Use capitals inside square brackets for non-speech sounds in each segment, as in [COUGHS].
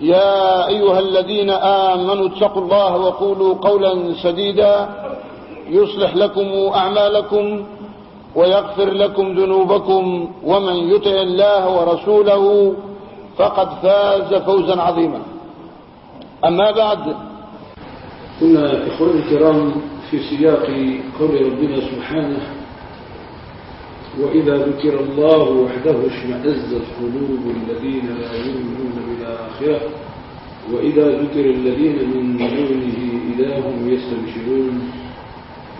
يا أيها الذين آمنوا اتقوا الله وقولوا قولا سديدا يصلح لكم أعمالكم ويغفر لكم ذنوبكم ومن يطع الله ورسوله فقد فاز فوزا عظيما. أما بعد كنا إخواني الكرام في سياق قول ربنا سبحانه وإذا ذكر الله وحده اشمئزت قلوب الذين لا يؤمنون بالآخرة وإذا ذكر الذين من دونه إذا هم يستبشرون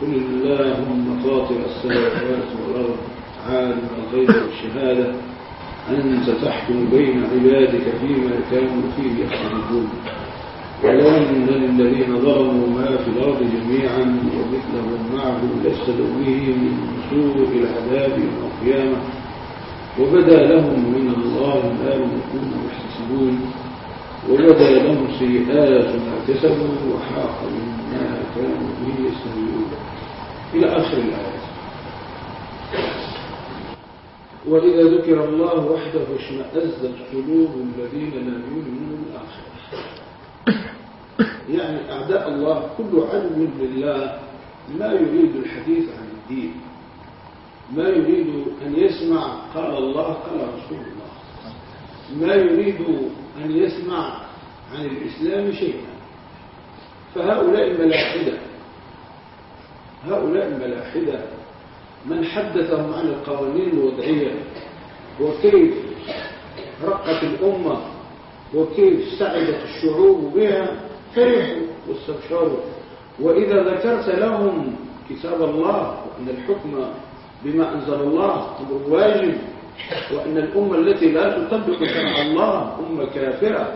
قل اللهم فاطر السماوات والأرض عالم الغيب والشهادة. أنت تحكم بين عبادك فيما كانوا فيه يختلفون. ولو أن للذين ظلموا ما في الأرض جميعا ومثله معه لافتدوا به من سوء العذاب يوم القيامة. وبدا لهم من الله ما لم يكونوا يحتسبون وبدا لهم سيئات ما كسبوا وحاق بهم ما كانوا به يستهزئون. إلى آخر الآيات وإذا ذكر الله وحده اشمأزت قلوب الذين لا يؤمنون بالآخرة يعني أعداء الله كل علم بالله ما يريد الحديث عن الدين. ما يريد أن يسمع قال الله قال رسول الله. ما يريد أن يسمع عن الإسلام شيئا. فهؤلاء الملاحدة هؤلاء الملاحدة من حدثهم عن القوانين الوضعية وكيف رقت الأمة وكيف سعدت الشعوب بها فرحوا واستبشروا. وإذا ذكرت لهم كتاب الله وأن الحكم بما أنزل الله واجب وأن الأمة التي لا تطبق شرع الله أمة كافرة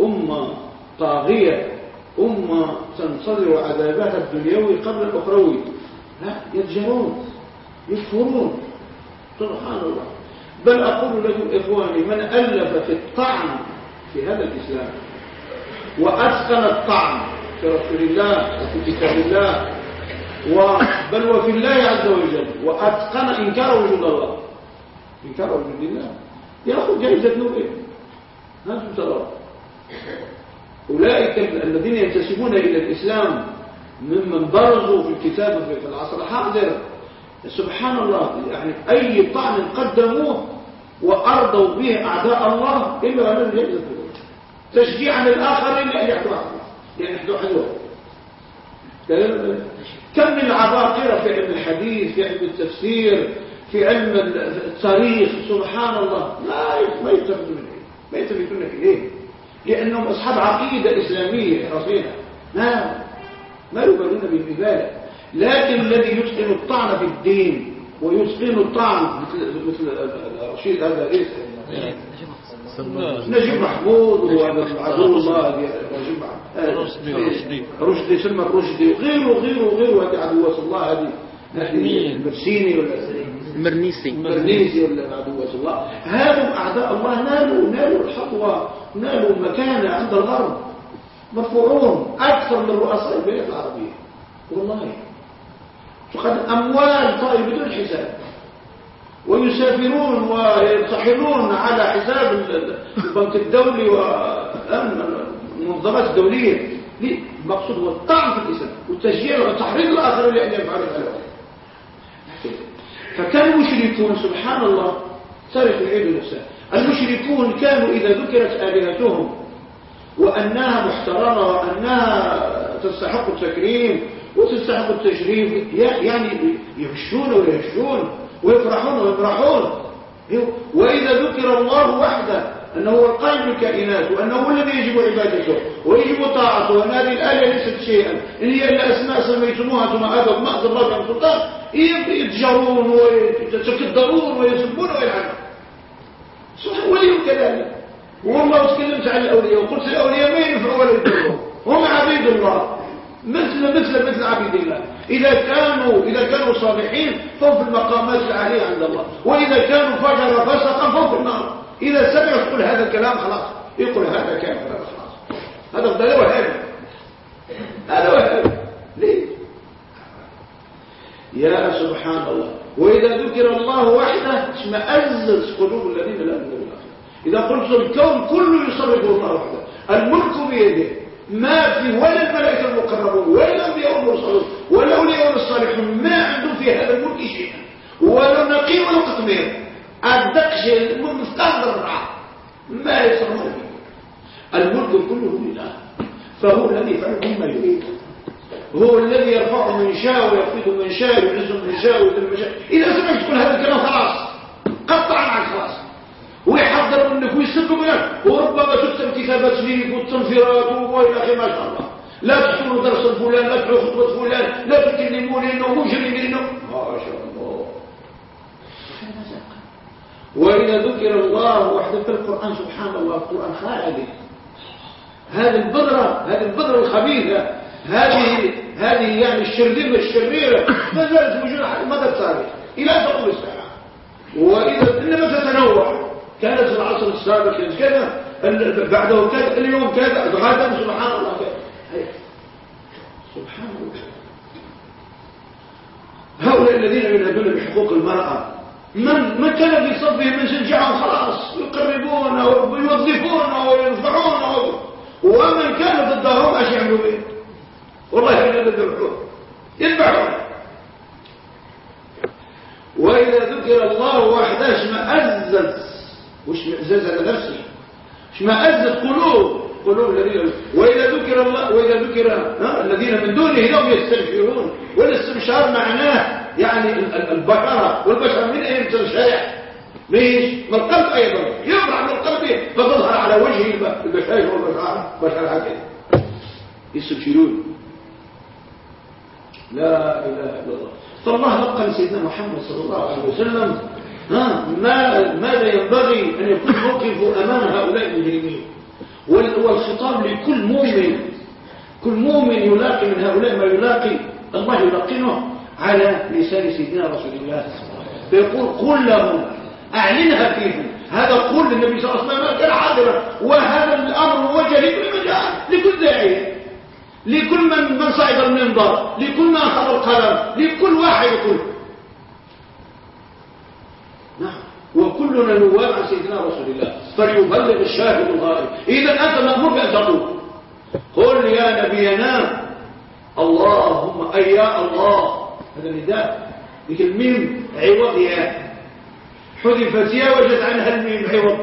أمة طاغية أمة تنتظر عذابها الدنيوي قبل الأخروي. لا يتجرون يكفرون سبحان الله. بل أقول لكم إخواني من ألف في الطعن في هذا الإسلام وأتقن الطعن في رسول الله وفي كتاب الله بل وفي الله عز وجل وأتقن إنكار وجود الله. إنكار وجود الله. يأخذ جائزة نوبل هذا ترى. أولئك الذين ينتسبون إلى الإسلام ممن برزوا في الكتاب في العصر. الحاضر سبحان الله. يعني أي طعن قدموه وأرضوا به أعداء الله إلا أن يجد. تشجيعا للآخرين لأن يحدوا لأن يحدوا كم من العباقرة في علم الحديث في علم التفسير في علم التاريخ سبحان الله. لا ما يلتفتون إليه ما يلتفتون إليه لأنهم أصحاب عقيدة إسلامية رصينة ما ما يبالون بالإبادة لكن الذي يتقن الطعن في الدين ويتقن الطعن مثل مثل الرشيد هذا ليس نجيب محمود وعدو الله رشدي رشدي سلمى الرشدي. غيره غيره غيره. هذه عدوة الله هذه المرسيني ولا المرنيسي المرنيسي ولا عدوة الله هذم أعداء الله نالوا نالوا الحظوة نالوا المكانة عند الغرب. مرفوعون أكثر من رؤساء البلاد العربية. والله. فقد أموال طائل بدون حساب. ويسافرون ويرتحلون على حساب البنك الدولي والمنظمات الدولية. المقصود هو الطعن في الإسلام والتشجيع وتحريض الآخر لأن يفعلوا ذلك فكان المشركون سبحان الله تاريخ العيد نفسه المشركون كانوا إذا ذكرت آلهتهم وأنها محترمة وأنها تستحق التكريم وتستحق التشريف يعني يهشون ويهشون ويفرحون ويفرحون. وإذا ذكر الله وحده أنه هو القائم بالكائنات وأنه هو الذي يجب عبادته ويجب طاعته وأن هذه الآية ليست شيئا. إن هي إلا أسماء سميتموها ثم هذا ما أنزل الله بها سلطان يتجرون ويتكدرون ويسبون ويلعنون ولي كذلك. والله تكلمت عن الأولياء وقلت الأولياء ما ينفعوا ولا يضروا هم عبيد الله. مثل مثل مثل عبيد الله. إذا كانوا إذا كانوا صالحين فهم في المقامات العالية عند الله. وإذا كانوا فجر فسقا فهم في النار. إذا سمع يقول هذا الكلام خلاص. يقول هذا كافر خلاص. هذا هذا وهابي هذا وهابي ليه؟ يا سبحان الله وإذا ذكر الله وحده اشمأزت قلوب الذين لا يؤمنون. إذا قلت الكون كله يصرف الله وحده. الملك بيده. ما في ولا الملائكة المقربون ولا الأنبياء المرسلون ولا الأولياء الصالحون ما عندهم في هذا الملك شيئا. ولا نقي ولا قطمير. شيء مثقال ذرة ما يصرفون الملك كله لله فهو الذي يفعل ما يريد هو الذي يرفع من شاء ويخفض من شاء ويعز من شاء ويذل من شاء. إذا سمعت كل هذا الكلام خلاص. قطع معك خلاص. ويحضر منك ويسبب لك وربما تكتب كتابات ليك والتنفيرات وإلى آخره ما شاء الله. لا تحضروا درس فلان لا تحضروا خطبة فلان لا تكلموا لأنه مجرم ما شاء الله. وإذا ذكر الله وحده في القرآن سبحان الله القرآن خالد. هذه البذرة هذه البذرة الخبيثة هذه هذه يعني الشرذمة الشريرة ما زالت موجودة على المدى التاريخ إلى تقوم الساعة. وإذا إنما تتنوع كانت في العصر السابق كذا بعده كذا اليوم كذا غدا سبحان الله كذا. سبحان الله. هؤلاء الذين ينادون بحقوق المرأة من كان في صفهم من شجعهم خلاص يقربون ويوظفون وينفعون ومن كان ضدهم إيش يعملوا به؟ والله يذبحون يذبحون. وإذا ذكر الله وحده اشمئزت وش على نفسه؟ اشمئزت قلوب. قلوب الذين وإذا ذكر الله وإذا ذكر الذين من دونه هم يستبشرون. والاستبشار معناه يعني البشره والبشر من أين تنشرح ليش من القلب أيضا. يطلع من القلب فتظهر على وجه البشائر والبشر بشر هكذا. يستبشرون. لا إله إلا الله. فالله لقى لسيدنا محمد صلى الله عليه وسلم ها ما ماذا ينبغي أن يكون موقفه أمام هؤلاء المجرمين؟ والخطاب لكل مؤمن. كل مؤمن يلاقي من هؤلاء ما يلاقي. الله يلقنه على لسان سيدنا رسول الله فيقول قل لهم أعلنها فيهم. هذا قول للنبي صلى الله عليه وسلم كان حاضرا وهذا الأمر موجه لكل مجال لكل داعية لكل من من صعد المنبر لكل من أخذ القلم لكل واحد يقول. نعم. وكلنا نواب عن سيدنا رسول الله. فليبلغ الشاهد الغائب. إذا أنت مأمور بأن تقول. قل يا نبينا اللهم أي يا الله. هذا النداء ذيك الميم عوض يا حذفت يا وجد عنها الميم عوض.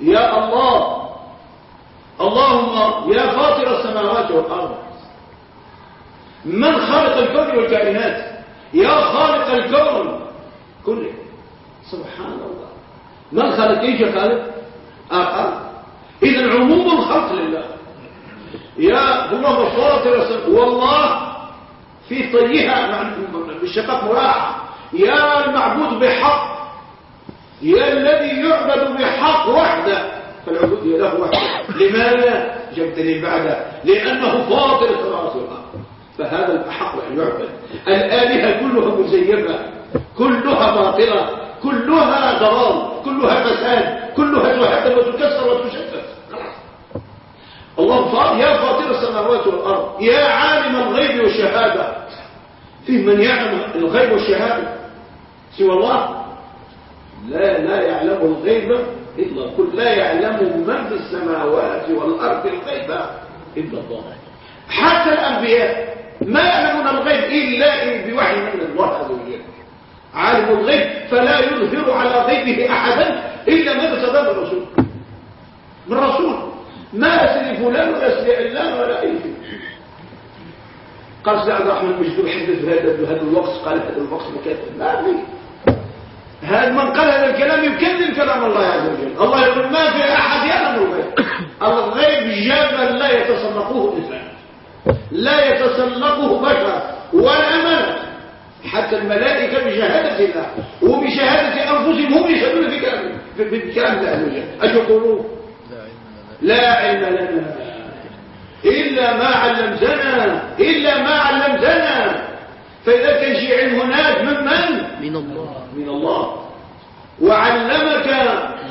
يا الله. اللهم يا فاطر السماوات والأرض. من خلق الكون والكائنات؟ يا خالق الكون كله. سبحان الله. من خلق إيش خالق آخر. إذا عموم الخلق لله. يا الله فاطر والله في طيها بالشقاق مراعى يا المعبود بحق يا الذي يعبد بحق وحده فالعبود له وحده. لماذا؟ جاب دليل بعده. لأنه فاطر السماوات فهذا الحق أن يعبد. الآلهة كلها مزيفة كلها باطلة. كلها ضرار كلها فساد كلها تهدم وتكسر وتشتت. الله يا فاطر السماوات والأرض يا عالم الغيب والشهادة. فيه من يعلم الغيب والشهادة. سوى الله لا لا يعلم الغيب إلا كل لا يعلم من في السماوات والأرض الغيب إلا الله. حتى الأنبياء ما يعلمون الغيب إلا بوحي من الله عز وجل. عالم الغيب فلا يظهر على غيبه أحدا إلا ما ارتضى من الرسول من الرسول ما اسال فلان ولا اسال علان ولا أي قال سيدي عبد الرحمن المجدوب حدث بهذا بهذا الوقت. قال هذا الوقت مكذب ما في هذا من قال هذا الكلام يكذب كلام الله عز وجل. الله يقول ما في أحد يعلم الغيب. الغيب جبل لا يتسلقه إنسان. لا يتسلقه بشر ولا ملك حتى الملائكة بشهادة الله وبشهادة أنفسهم هم يشهدون في كلام في كلام وجل. أش يقولون؟ لا علم لنا. إلا ما علمتنا إلا ما علمتنا. فإذا كان شيء علم هناك من من؟ من الله. من الله. وعلمك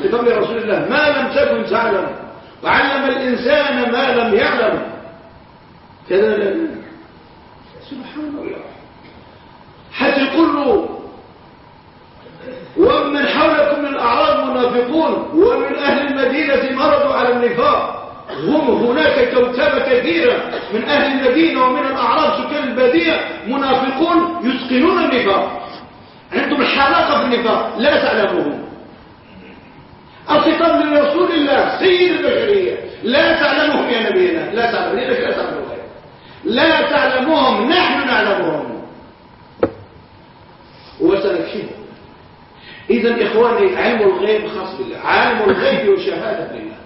بفضل رسول الله ما لم تكن تعلم. وعلم الإنسان ما لم يعلم. كذا سبحان الله. حتى يقول له ومن حولكم من الأعراب منافقون ومن أهل المدينة مرضوا على النفاق. هم هناك كوكبة كثيرة من أهل المدينة ومن الأعراب سكان البادية منافقون يسقنون النفاق. عندهم الحلاقة في النفاق. لا تعلمهم. الخطاب لرسول الله سيد البشرية. لا تعلمهم يا نبينا. لا تعلمهم لا تعلمهم. لا تعلمهم. نحن نعلمهم. وسنكشفهم إذا إخواني علم الغيب خاص بالله. عالم الغيب وشهادة بالله.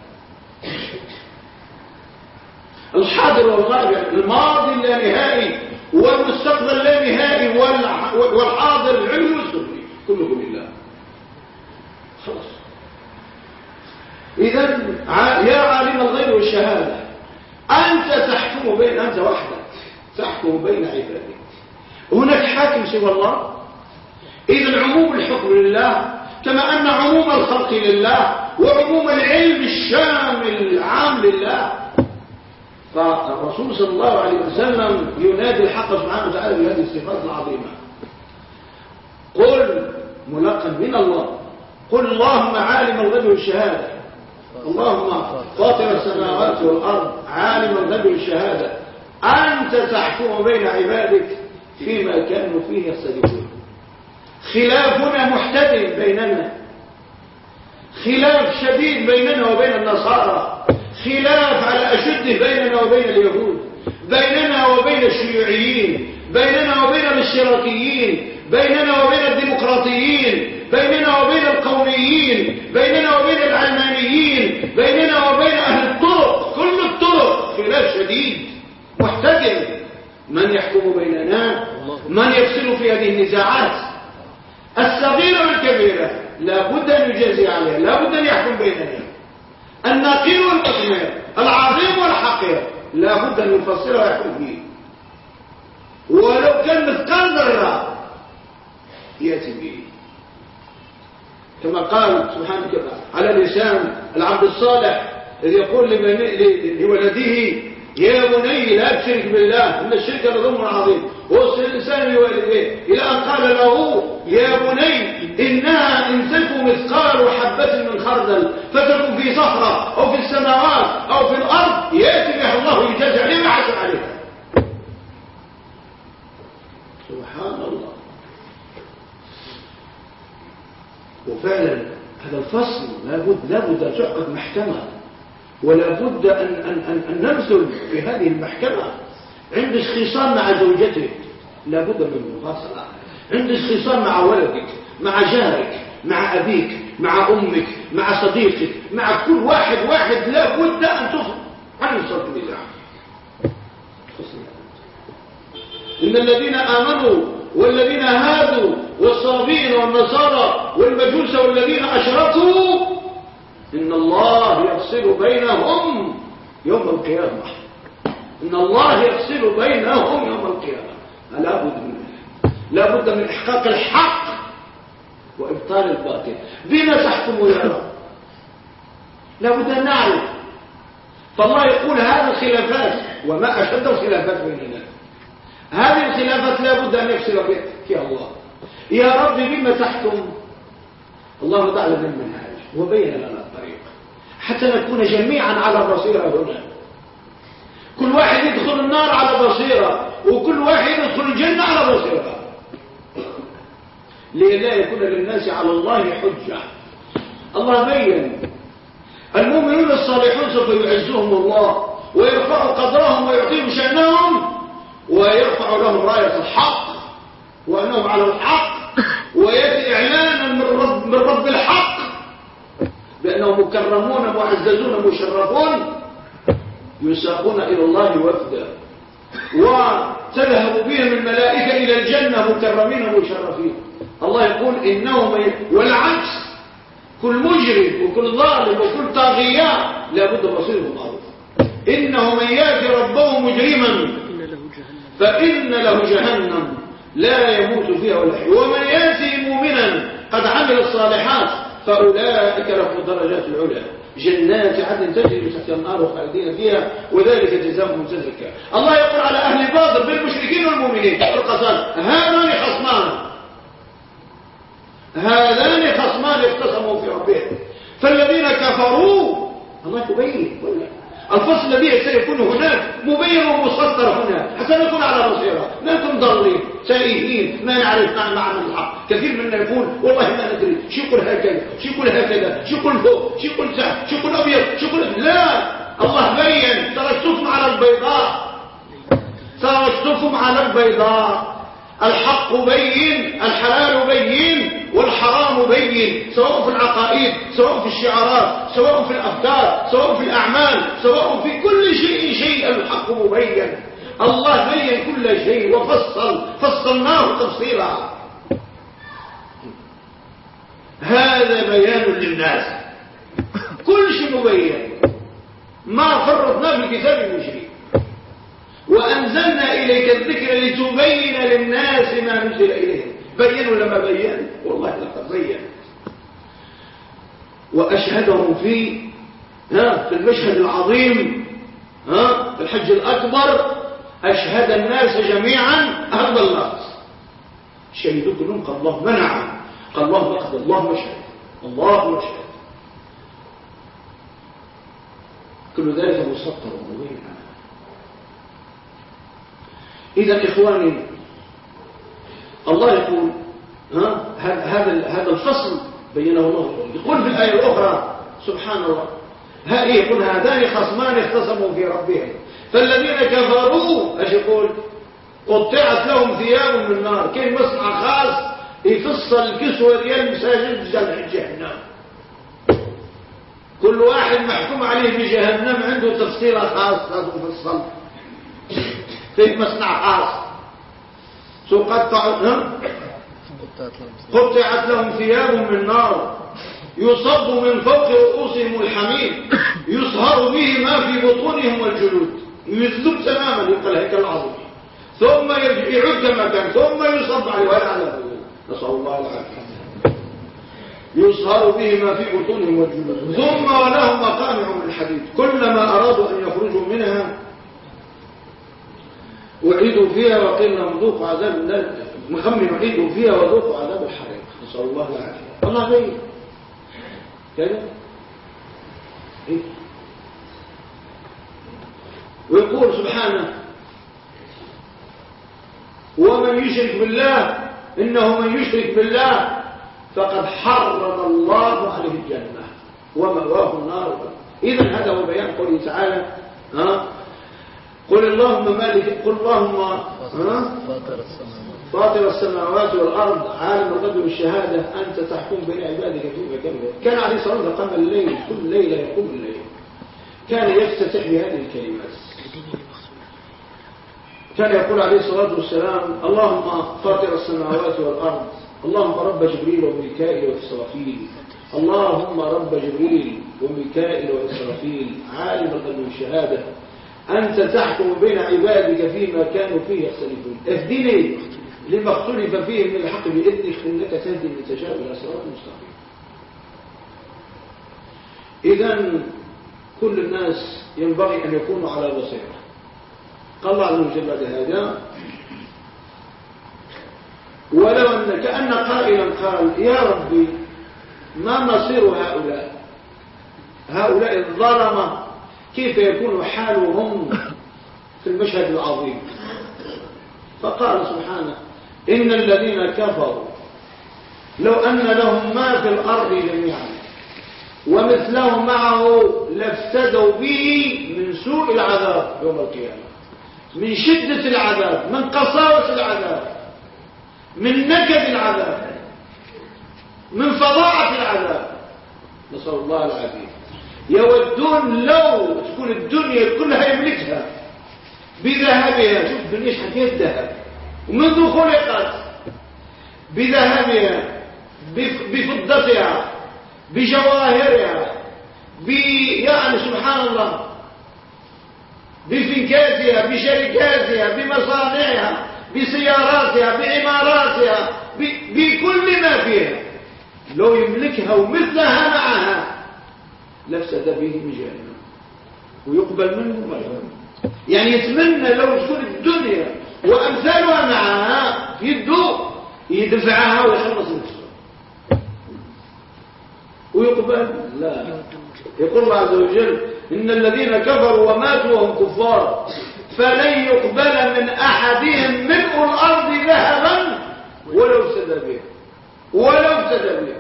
الحاضر والغائب الماضي اللانهائي والمستقبل اللانهائي والحاضر العلم والسفلي كله لله. خلاص. إذا يا عالم الغيب والشهادة أنت تحكم بين أنت وحدك تحكم بين عبادك. هناك حاكم سوى الله؟ إذا عموم الحكم لله كما أن عموم الخلق لله وعموم العلم الشامل العام لله. فالرسول صلى الله عليه وسلم ينادي الحق سبحانه وتعالى بهذه الصفات العظيمة. قل ملقا من الله قل اللهم عالم الغيب والشهادة. اللهم فاطر السماوات والأرض عالم الغيب والشهادة. أنت تحكم بين عبادك فيما كانوا فيه يختلفون خلافنا محتدم بيننا. خلاف شديد بيننا وبين النصارى. خلاف على أشده بيننا وبين اليهود. بيننا وبين الشيوعيين. بيننا وبين الاشتراكيين. بيننا وبين الديمقراطيين. بيننا وبين القوميين. بيننا وبين العلمانيين. بيننا وبين أهل الطرق. كل الطرق. خلاف شديد. محتدم من يحكم بيننا؟ من يفصل في هذه النزاعات؟ الصغيرة والكبيرة. لا بد أن يجازي عليها. لا بد أن يحكم بيننا. النقير والمثمر العظيم والحقير. لا بد أن يفصل ويحكم فيه ولو كان مثقال ذرة يأتي به. كما قال سبحانه وتعالى على لسان العبد الصالح الذي يقول لولده يا بني لا تشرك بالله إن الشرك لظلم عظيم. ووصل الانسان لوالديه إلى أن قال له يا بني انها ان تكن مثقال حبة من خردل فتكن في صخرة أو في السماوات أو في الأرض يأتي بها الله يجازي عليه ويحاسب عليها سبحان الله. وفعلا هذا الفصل لابد لابد أن تعقد محكمة. ولا بد أن, أن, أن, أن نبذل في هذه المحكمة عندك خصام مع زوجتك. لا بد من مفاصلة. عندك خصام مع ولدك مع جارك مع أبيك مع أمك مع صديقك مع كل واحد واحد لا بد أن تفصل عن الصرف النزاع. إن الذين آمنوا والذين هادوا والصابين والنصارى والمجوس والذين أشركوا إن الله يفصل بينهم يوم القيامة. إن الله يفصل بينهم يوم القيامة. لا بد من لا بد من إحقاق الحق وإبطال الباطل. بما تحكم يا رب؟ لا بد أن نعرف. فالله يقول هذه الخلافات وما أشد الخلافات بيننا هذه الخلافات لا بد أن يفصل بها الله. يا رب بما تحكم؟ الله تعالى من المنهاج وبين حتى نكون جميعا على بصيرة هنا. كل واحد يدخل النار على بصيرة وكل واحد يدخل الجنة على بصيرة. لئلا يكون للناس على الله حجة؟ الله بين. المؤمنون الصالحون سوف يعزهم الله ويرفع قدرهم ويعطيهم شأنهم ويرفع لهم راية الحق وأنهم على الحق ويأتي إعلانا من رب, من رب الحق. بأنهم مكرمون معززون مشرفون يساقون إلى الله وفدا. وتذهب بهم الملائكة إلى الجنة مكرمين مشرفين. الله يقول إنهم والعكس كل مجرم وكل ظالم وكل طاغية لابد مصيره معروف إنه من يأتي ربه مجرما. فإن له جهنم لا يموت فيها ولا ومن يأتي مؤمنا قد عمل الصالحات. فأولئك لهم الدرجات العلى جنات عدن تجري تحت النار خالدين فيها وذلك جزاؤهم زكى الله يقول على أهل الباطل بالمشركين والمؤمنين القصاد هذان خصمان. هذان خصمان اختصموا في ربهم. فالذين كفروا الله يبين الفصل الذي سيكون هناك مبين ومسطر هنا. حتى نكون على بصيرة. لا نكون ضالين تائهين ما نعرف معنى الحق. كثير منا يقول والله ما ندري. شو يقول هكذا شو يقول هكذا شو يقول فوق شو يقول تحت شو يقول أبيض شو يقول لا. الله بين. تركتكم على البيضاء. تركتكم على البيضاء. الحق بين الحلال بين والحرام بين سواء في العقائد سواء في الشعارات سواء في الأفكار سواء في الأعمال سواء في كل شيء شيء الحق مبين الله بين كل شيء وفصل فصلناه تفصيلا. هذا بيان للناس. كل شيء مبين. ما فرطنا في من شيء وأنزلنا إليك الذكر لتبين للناس ما نزل إليهم. بينوا لما بينوا والله لقد بين. وأشهدهم في ها في المشهد العظيم ها في الحج الأكبر أشهد الناس جميعا أرض الله. شهدوا كلهم قال الله منع قال الله أخذ الله مشهد. الله مشهد. كل ذلك مسطر ومبين إذا إخواني الله يقول ها هذا هذا الفصل بينه الله يقول في الآية الأخرى سبحان الله ها إيه يقول هذان خصمان اختصموا في ربهم. فالذين كفروا إيش يقول؟ قطعت لهم ثياب من نار كاين مصنع خاص؟ يفصل الكسوة ديال المساجد ديال جهنم. كل واحد محكوم عليه بجهنم عنده تفصيلة خاصة تفصل في مصنع خاص تقطع قطعت لهم ثياب من نار. يصب من فوق رؤوسهم الحميم. يصهر به ما في بطونهم والجلود. يذلب تماما يبقى الهيكل العظيم. ثم يعود كما كان ثم يصب عليه ولا على نسأل الله العافية. يصهر به ما في بطونهم والجلود. ثم ولهم مقامع من الحديد. كلما أرادوا أن يخرجوا منها أعيدوا فيها وقيل ذوقوا عذاب مخمن أعيدوا فيها وذوقوا عذاب الحريق. نسأل الله العافية. الله بين كده إيه؟ ويقول سبحانه ومن يشرك بالله إنه من يشرك بالله فقد حرم الله عليه الجنة. ومأواه النار. إذا هذا هو بيان قوله تعالى ها؟ قل اللهم مالك قل اللهم فاطر السماوات. والأرض عالم الغد والشهادة أنت تحكم بين عبادك فيما كانوا كان عليه الصلاة والسلام قام الليل كل ليلة يقوم الليل. كان يفتتح بهذه الكلمات. كان يقول عليه الصلاة والسلام اللهم فاطر السماوات والأرض اللهم رب جبريل وميكائيل وإسرافيل. اللهم رب جبريل وميكائيل وإسرافيل عالم الغيب والشهادة. أنت تحكم بين عبادك فيما كانوا فيه يختلفون. اهدني لما اختلف فيه من الحق بإذنك إنك تهدي من تشاء إلى صراط مستقيم. إذا كل الناس ينبغي أن يكونوا على بصيرة. قال الله عز وجل بعد هذا ولو أن كأن قائلا قال يا ربي ما مصير هؤلاء؟ هؤلاء الظلمة كيف يكون حالهم في المشهد العظيم؟ فقال سبحانه إن الذين كفروا لو أن لهم ما في الأرض جميعا ومثله معه لافتدوا به من سوء العذاب يوم القيامة. من شدة العذاب من قساوة العذاب من نكد العذاب من فظاعة العذاب. نسأل الله العافية. يودون لو تكون الدنيا كلها يملكها بذهبها. شوف الدنيا حكاية ذهب ومنذ خلقت بذهبها بفضتها بجواهرها يعني سبحان الله بفنكاتها بشركاتها بمصانعها بسياراتها بعماراتها بكل ما فيها. لو يملكها ومثلها معها لفسد به جهنم ويقبل منه ما يعني يتمنى لو تكون الدنيا وأمثالها معها يدو يدفعها ويخلص نفسه. ويقبل؟ لا. يقول الله عز وجل إن الذين كفروا وماتوا وهم كفار فلن يقبل من أحدهم ملء الأرض ذهبا ولو افتدى به. ولو افتدى به.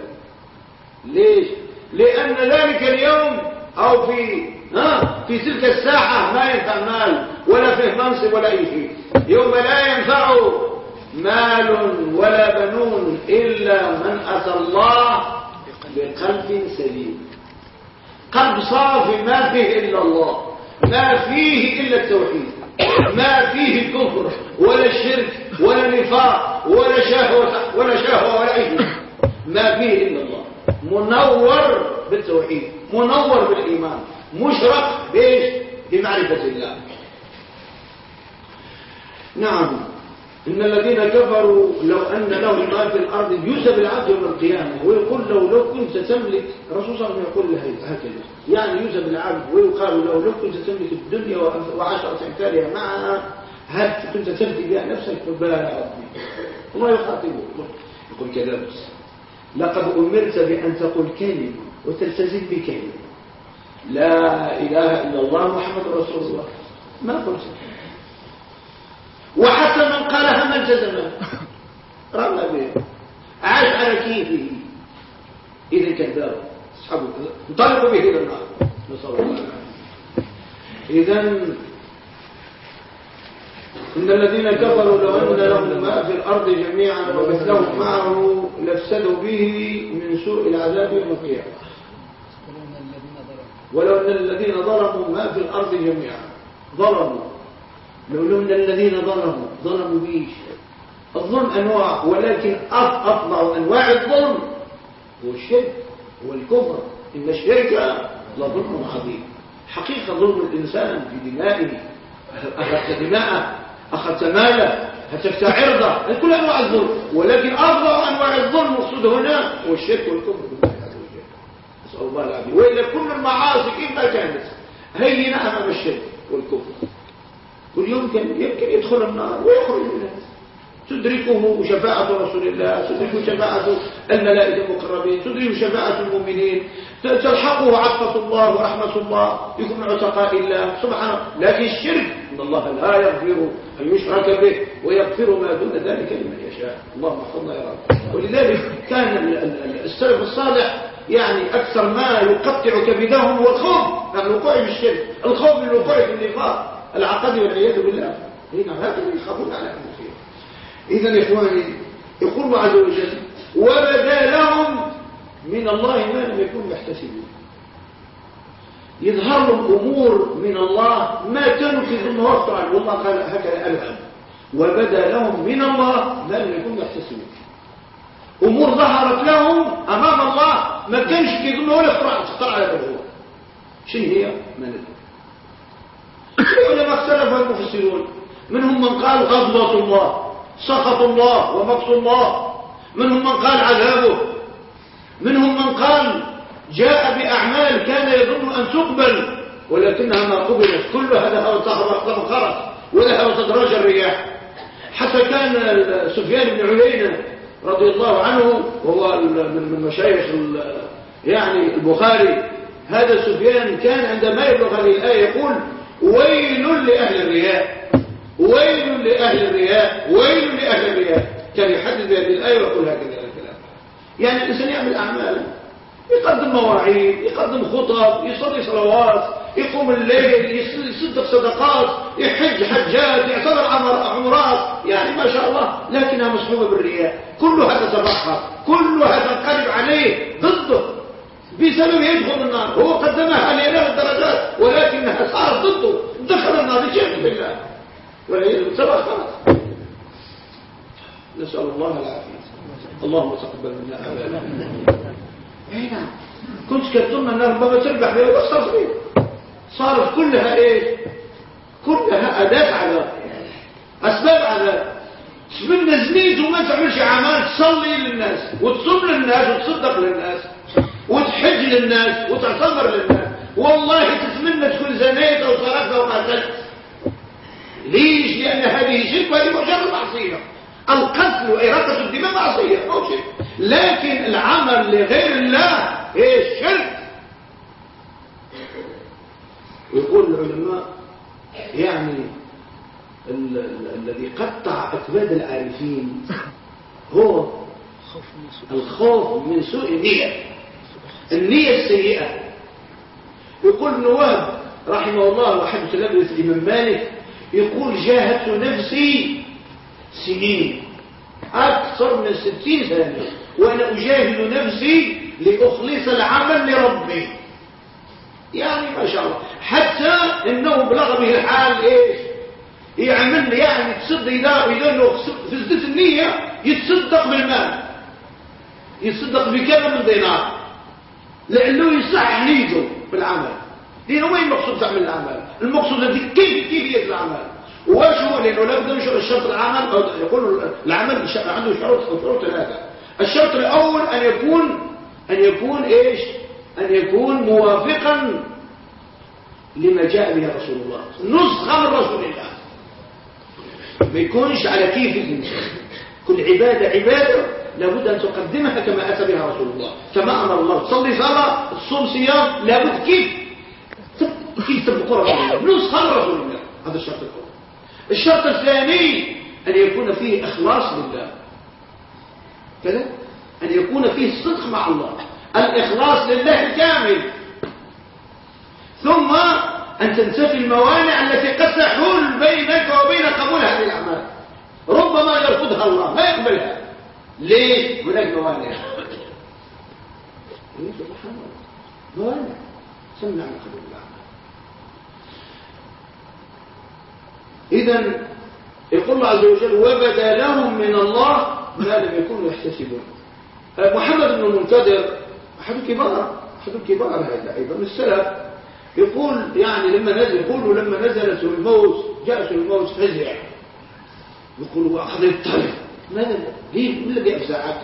ليش؟ لأن ذلك اليوم أو في ها في تلك الساعة ما ينفع مال ولا فيه منصب ولا أي شيء. يوم لا ينفع مال ولا بنون إلا من أتى الله بقلب سليم. قلب صافي ما فيه إلا الله ما فيه إلا التوحيد ما فيه الكفر ولا الشرك ولا النفاق ولا شهوة ولا شهوة ولا أي ما فيه إلا الله. منور بالتوحيد منور بالإيمان مشرق بإيش؟ بمعرفة الله. نعم إن الذين كفروا لو أن لهم ما في الأرض يوسف العبد يوم القيامة ويقول له لو كنت تملك رسول الله يقول له هكذا يعني يوسف العبد ويقال له لو كنت تملك الدنيا وعشرة أمثالها معها هل كنت تفدي بها نفسك؟ فبلا ربي. الله يخاطبه يقول كذا بس. لقد أمرت بأن تقول كلمة وتلتزم بكلمة. لا إله إلا الله محمد رسول الله. ما قلت. وحتى من قالها ما التزم رمى به. عاش على كيفه. إذا كذاب. أصحابه انطلقوا به إلى النار. نسأل الله. إذا إن الذين كفروا لو أن لهم ما في الأرض جميعا ومثلهم معه لفسدوا به من سوء العذاب يوم ولو أن الذين ظلموا ما في الأرض جميعا. ظلموا. لو من الذين ظلموا ظلموا بيش. الظلم أنواع ولكن أطلع أنواع الظلم هو الشرك هو الكفر. إن الشرك لظلم عظيم. حقيقة ظلم الإنسان في دمائه. أخذت دماءه أخذت ماله هتفت عرضة كل أنواع الظلم. ولكن أفضل أنواع الظلم مقصود هنا هو الشرك والكفر. نسأل الله العافية. وإلا كل المعاصي كيف ما كانت هينة أمام الشرك والكفر. واليوم يمكن يدخل النار ويخرج منها تدركه شفاعة رسول الله تدركه شفاعة الملائكة المقربين تدركه شفاعة المؤمنين. تلحقه عطفة الله ورحمة الله يكون من عتقاء الله. سبحانه لكن الشرك الله لا يغفر أن يشرك به ويغفر ما دون ذلك لمن يشاء. اللهم احفظنا يا رب. ولذلك كان السلف الصالح يعني أكثر ما يقطع كبدهم هو الخوف. من الوقوع بالشرك. الخوف من الوقوع في النفاق. العقد والعياذ بالله. هنا هكذا يخافون على أنفسهم. اذا إخواني يقول عز وجل وبدا لهم من الله ما لم يكونوا يحتسبون. يظهر لهم أمور من الله ما كانوا في ظنها طبعا والله قال هكذا الهم وبدا لهم من الله ما لم يكونوا يحتسبون. أمور ظهرت لهم أمام الله ما كانش في ظنها ولا تخطر على بالهم شنو هي؟ ما ندري. العلماء اختلف المفسرون منهم من قال غضبة الله سخط الله ومقص الله. منهم من قال عذابه. منهم من قال جاء بأعمال كان يظن أن تقبل ولكنها ما قبلت. كل هذا هو تبخرت ولها وتدرج الرياح. حتى كان سفيان بن عيينة رضي الله عنه وهو من مشايخ يعني البخاري هذا سفيان كان عندما يبلغ هذه الآية يقول ويل لأهل الرياء ويل لأهل الرياء ويل لأهل الرياء كان يحدد بهذه الآية ويقول هكذا الكلام يعني الإنسان يعمل أعمال يقدم مواعيد يقدم خطب يصلي صلوات يقوم الليل يصدق صدقات يحج حج حجات يعتبر عمرات. يعني ما شاء الله لكنها مصحوبة بالرياء. كلها تتبخر كلها تنقلب عليه ضده. بسبب يدخل النار. هو قدمها لإله الدرجات ولكنها صارت ضده. دخل النار بشيء بالله والعياذ تبخرت نسأل الله العافية. اللهم تقبل منا. اي كنت كتبنا انها ربما تربح بها والصرفين صارت كلها إيش؟ كلها أداة عذاب أسباب عذاب تمنى زنيت وما تعملش أعمال تصلي للناس وتصوم للناس وتصدق للناس وتحج للناس وتعتمر للناس. والله تتمنى تكون زنيت أو سرقت أو قتلت ليش؟ لأن هذه شرك وهذه مجرد معصية. القتل وإراقة الدماء معصية شيء. لكن العمل لغير الله إيش شرك ويقول العلماء يعني الذي قطع أكباد العارفين هو الخوف من سوء النية. النية السيئة. يقول نواب رحمه الله وحدث تلبس الإمام مالك يقول جاهدت نفسي سنين. أكثر من ستين سنة. وأنا أجاهد نفسي لأخلص العمل لربي. يعني ما شاء الله. حتى إنه بلغ به الحال إيش؟ يعمل يعني تصد إذا إذا في زدت النية يتصدق بالمال. يتصدق بكذا من دينار. لأنه يصح نيته بالعمل لأنه وين المقصود تعمل العمل؟ المقصود كيف كيفية العمل؟ واش هو لأنه لابد من الشرط العمل يقول العمل عنده شروط شروط ثلاثة الشرط الأول أن يكون أن يكون إيش؟ أن يكون موافقا لما جاء به رسول الله. نسخة من رسول الله. ما يكونش على كيف الانسان كل عبادة عبادة لابد أن تقدمها كما أتى بها رسول الله. كما أمر الله؟ تصلي صلاة تصوم صيام لابد كيف؟ كيف تبقى رسول الله نسخة من رسول الله. هذا الشرط الأول. الشرط الثاني أن يكون فيه إخلاص لله. كذا أن يكون فيه صدق مع الله. الإخلاص لله الكامل. ثم أن تنتفي الموانع التي قد تحول بينك وبين قبول هذه الأعمال. ربما يرفضها الله ما يقبلها. ليه؟ هناك موانع. [LAUGHS] موانع. سمع قبول. إذا يقول الله عز وجل وبدأ لهم من الله ما لم يكونوا يحتسبون محمد بن المنكدر أحد الكبار أحد الكبار هذا أيضا من السلف يقول يعني لما نزل يقول لما نزلت الموت جاءت الموت فزع. يقول وأخذ يطلع ماذا؟ ليه الذي أفزعك؟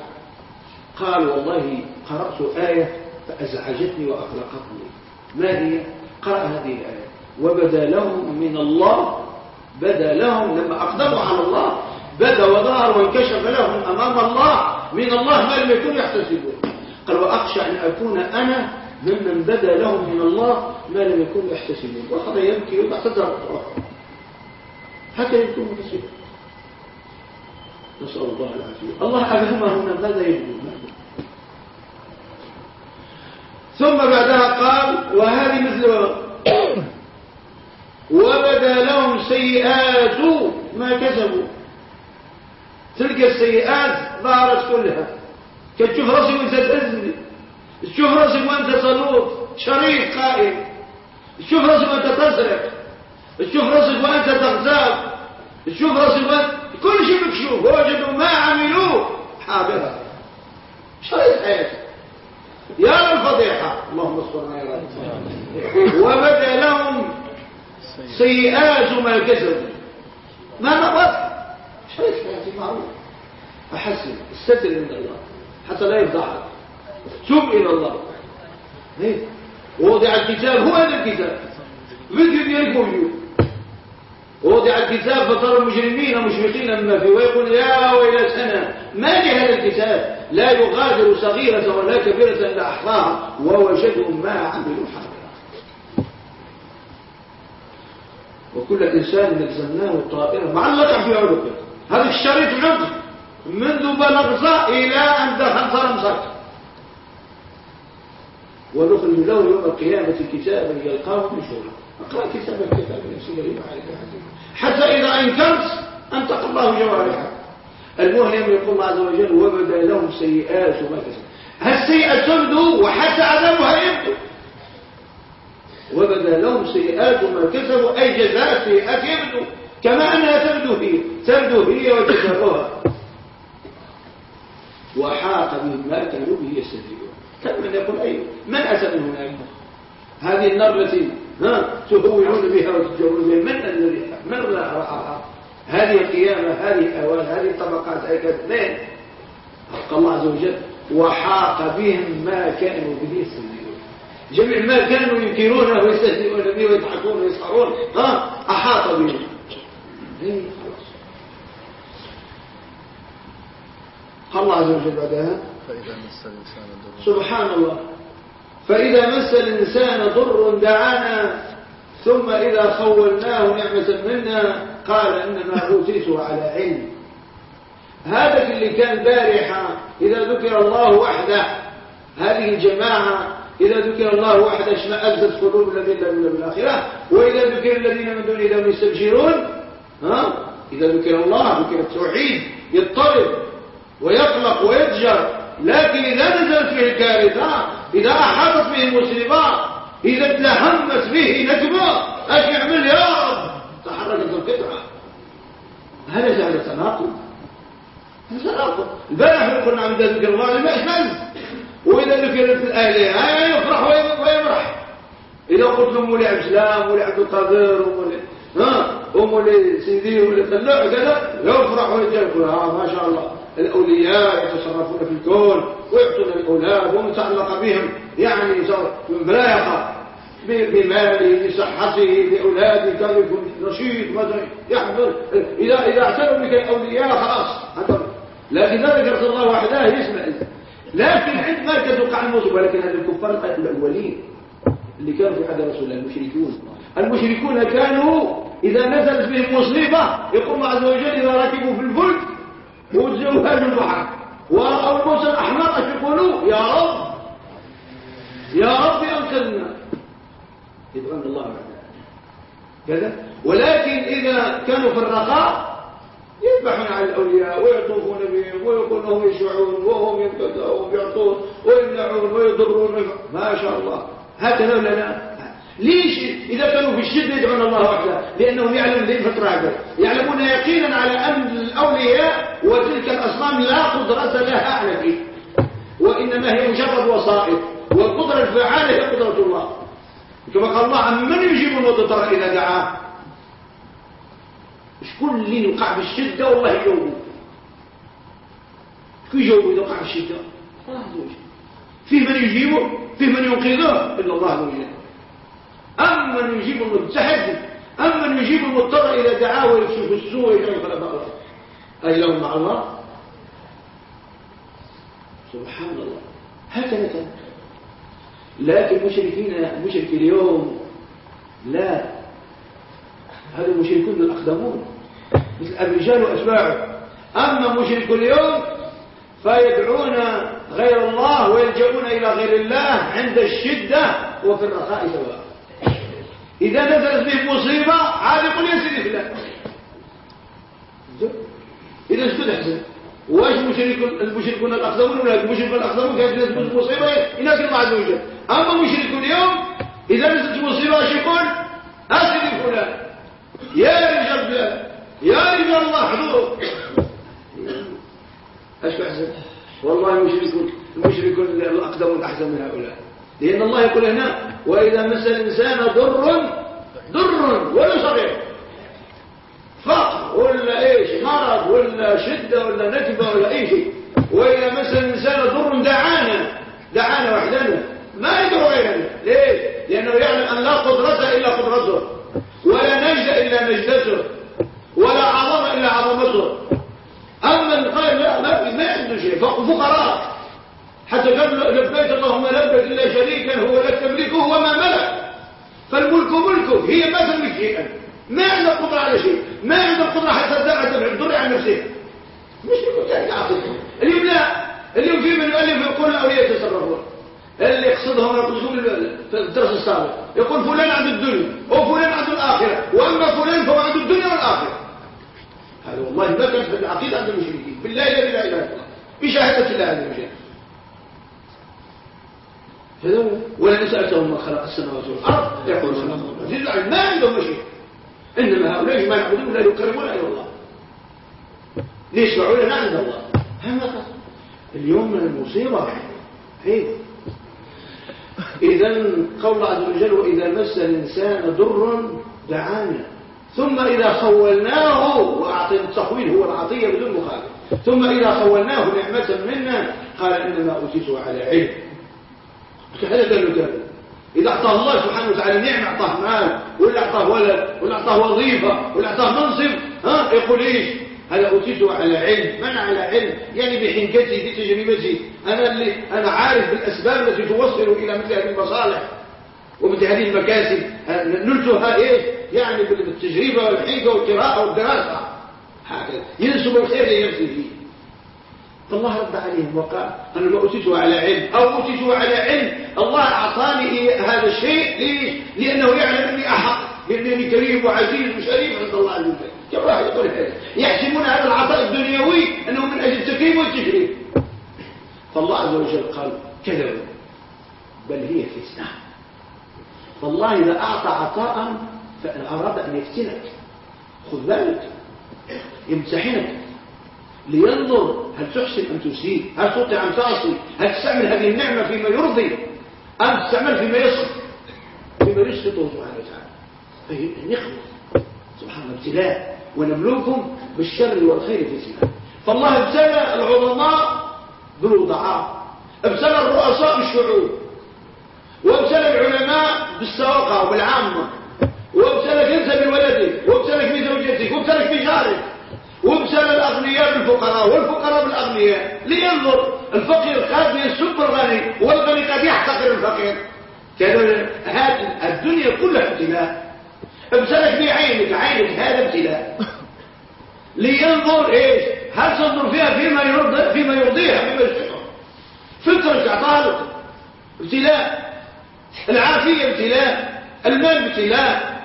قال والله قرأت آية فأزعجتني وأقلقتني ما هي؟ قرأ هذه الآية. وبدأ لهم من الله بدا لهم لما أقدموا على الله بدا وظهر وانكشف لهم أمام الله من الله ما لم يكونوا يحتسبون. قال وأخشى أن أكون أنا ممن بدا لهم من الله ما لم يكونوا يحتسبون. وأخذ يبكي ويعتذر حتى يكونوا محتسبون نسأل الله العافية. الله أفهمهم ماذا يجبون ثم بعدها قال وهذه مثل وبدا لهم سيئات ما كسبوا. تلك السيئات ظهرت كلها. كتشوف راسي وانت تزني. تشوف راسي وانت صلوت شريك قائم. تشوف راسي وانت تسرق تشوف راسك وانت تغتاب تشوف راسك وانت كل شيء مكشوف. وجدوا ما عملوه حاضرا شريك حياتك. يا الفضيحة. اللهم يا رب وبدا لهم سيئات ما كسبوا. ما نقص؟ شريك حياتي معروف. أحسن الستر من الله حتى لا يفضحك توب إلى الله. إيه؟ ووضع الكتاب هو هذا الكتاب. ذكر ديالك موجود ووضع الكتاب فترى المجرمين مشفقين مما فيه ويقول يا ويلتنا ما لهذا الكتاب؟ لا يغادر صغيرة ولا كبيرة إلا أحصاها ووجدوا ما عملوا حقا وكل إنسان نلزمناه طائرة معلقة في عنقه هذا الشريط عنق منذ بلغت إلى أن دخلت رمزك ونخرج له يوم القيامة كتابا يلقاه بشورة اقرأ كتاب لما عليك حتى إذا ما انكرت انطق الله جوارحك المهم يقول الله عز وجل وبدأ لهم سيئات وما كسبوا هالسيئة تبدو وحتى عذابها يبدو. وبدأ لهم سيئات ما كسبوا أي جزاء سيئات يبدو. كما أنها تبدو هي تبدو هي وجزاؤها. وحاق بهم ما كانوا به يستهزئون من يقول أيوه من أتى من هناك؟ هذه النار التي تهونون بها وتتجولون بها. من الذي من رأى؟ هذه القيامة هذه أوان هذه الطبقات أي كذبين حق الله عز وجل. وحاق بهم ما كانوا به يستهزئون جميع ما كانوا ينكرونه ويستهزئون به ويضحكون ويسخرون. ها؟ أحاط بهم. قال الله عز وجل بعدها. فإذا مس الإنسان ضر. سبحان الله. فإذا مس الإنسان ضر دعانا ثم إذا خولناه نعمة منا قال إنما أوتيته على علم. هذا اللي كان بارحة إذا ذكر الله وحده. هذه الجماعة إذا ذكر الله وحده اشمأزت قلوب الذين لا يؤمنون بالآخرة وإذا ذكر الذين من دون إذا يستبشرون ها؟ إذا ذكر الله ذكر التوحيد يضطرب ويقلق ويتجر لكن إذا نزلت به الكارثة إذا أحاطت به المصيبة إذا تلهمت به نكبة أش يعمل يا رب. تحركت القطعة هذا جعل تناقض تناقض. البارح قلنا عند ذكر الله ما اشمل وإذا ذكرت الآلهة يفرح ويمرح إذا قلت له مولي عبد السلام مولي عبد القادر ومولي ها ومولي سيدي ومولي خلاع كذا يفرح ويجرب ها ما شاء الله. الأولياء يتصرفون في الكون ويعطون الأولاد ومتعلق بهم. يعني ملايقة بماله بصحته بأولاده كان يكون نشيط مثلا يحضر. إذا إذا اعتنوا بك الأولياء خلاص لكن لا ذكرت الله وحده يسمع لكن عندما تتوقع الموسم ولكن هذا الكفار الأولين اللي كانوا في عهد رسول الله المشركون. المشركون كانوا إذا نزلت بهم مصيبة يقول الله عز وجل إذا ركبوا في الفلك وجهوا هذا البحر. ورأوا الموسى الأحمر يقولوا يا رب يا رب أنقذنا. يدعون الله بعد كذا. ولكن إذا كانوا في الرخاء يذبحون على الأولياء ويطوفون بهم ويقولون يشعون وهم يبتدعون ويعطون ويمنعون ويضرون. ما شاء الله. هكذا ولا لا؟ ليش إذا كانوا في الشدة يدعون الله وحده؟ لأنهم يعلمون ذي الفترة يعلمون يقينا على أن الأولياء وتلك الأصنام لا قدرة لها على فيه وإنما هي مجرد وسائط والقدرة الفعالة هي قدرة الله. كما قال الله من يجيب المضطر إذا دعاه؟ شكون اللي يوقع في الشدة والله يجاوبه شكون يجاوبه إذا وقع في الشدة الله عز وجل. فيه من يجيبه؟ فيه من ينقذه؟ إلا الله عز وجل. أما من يجيب المتحدث أما من يجيب المضطر إذا دعاه ويكشف السوء ويكشف الأباء أي لهم مع الله؟ سبحان الله هكذا. لكن المشركين المشرك اليوم لا هذا المشركون الأقدمون مثل الرجال وأتباعه. أما مشرك اليوم فيدعون غير الله ويلجؤون إلى غير الله عند الشدة وفي الرخاء سواء. إذا نزلت به مصيبة يقول يا سيدي فلان إذا اسكت أحسن. واش مشرك المشركون الأقدمون ولا المشركون الأقدمون؟ كانت نزلت مصيبة؟ ينادي الله عز وجل. أما مشرك اليوم إذا نزلت مصيبة يقول أسيدي فلان. يا رجال يا رجال حضور. إيش أحسن والله المشركون المشركون الأقدمون أحسن من هؤلاء. لأن الله يقول هنا وإذا مس الإنسان ضر ضر ولا صغير فقر ولا إيش؟ مرض ولا شدة ولا نكبة ولا أي شيء. وإذا مس الإنسان ضر دعانا دعانا وحدنا ما يدعو غيرنا ليش؟ لأنه يعلم أن لا قدرة إلا قدرته. ولا نجد إلا نجدته ولا عظمة إلا عظمته. أما قال لا ما عنده شيء فقراء. حتى قال لبيت اللهم لبيك إلا شريكا هو لك تملكه وما ملك. فالملك ملكه هي ما تملك شيئا. ما عنده قدرة على شيء ما عنده قدرة حتى تدفع الضر عن نفسه مش يقول عاطفه اليوم لا. اليوم في من يؤلف يقول الأولياء يتصرفون. اللي يقصدهم يقصدون في الدرس السابق. يقول فلان عنده الدنيا وفلان عنده الآخرة. وأما فلان فهو عنده الدنيا والآخرة. هذا والله ما كانت هذه العقيدة عند المشركين. بالله لا إله إلا الله. بشهادة الله عز وجل. ولا نسألتهم ما خلق السماوات والأرض يقول خلق. الله ما عندهم شيء إنما هؤلاء ما يعبدون لا يكرمون إلا الله. ليشفعوا لنا عند الله. هذا اليوم من المصيبة. عيب إذا قول الله عز وجل وإذا مس الإنسان ضر دعانا. ثم إذا خولناه وأعطينا التخويل هو العطية بدون مخالف ثم إذا خولناه نعمة منا قال إنما أوتيته على علم. هذا قال إذا أعطاه الله سبحانه وتعالى نعمة أعطاه مال ولا أعطاه ولد ولا أعطاه وظيفة ولا أعطاه منصب ها؟ يقول إيش؟ هذا أوتيته على علم. من على علم؟ يعني بحنكتي بتجربتي أنا اللي أنا عارف بالأسباب التي توصل إلى مثل هذه المصالح ومثل هذه المكاسب. نلتها إيش يعني بالتجربة والحنكة والقراءة والدراسة. هكذا. ينسب الخير لنفسه فالله رد عليهم وقال أنا ما أوتيته على علم. أو أوتيته على علم. الله أعطاني هذا الشيء ليش؟ لأنه يعلم أني أحق. بأنني كريم وعزيز وشريف عند الله عز وجل كيف راح يقول هذا؟ يحسبون هذا العطاء الدنيوي أنه من أجل التكريم والتشريف فالله عز وجل قال كذبوا بل هي فتنة. فالله إذا أعطى عطاء فإن أراد أن يفتنك خذ بالك يمتحنك لينظر هل تحسن أم تسيء هل تطيع أم تعصي هل تستعمل هذه النعمة فيما يرضي أم تستعمل فيما يسخط فيما يسخطه سبحانه نقمة سبحان الله ابتلاء. ونبلوكم بالشر والخير فتنة فالله ابتلى العظماء بالوضعاء. ابتلى الرؤساء بالشعوب. وابتلى العلماء بالسواقة وبالعامة وابتلى انت بولدك وابتلك بزوجتك وابتلك بجارك وابتلى الأغنياء بالفقراء والفقراء بالأغنياء. لينظر الفقير قد يسب الغني والغني قد يحتقر الفقير. هذه الدنيا كلها ابتلاء. ابتلك بعينك عينك هذا ابتلاء. لينظر إيش؟ هل تنظر فيها فيما يرضي فيما يرضيها فيما يشتغل فكرك اعطاها ابتلاء. العافية ابتلاء. المال ابتلاء.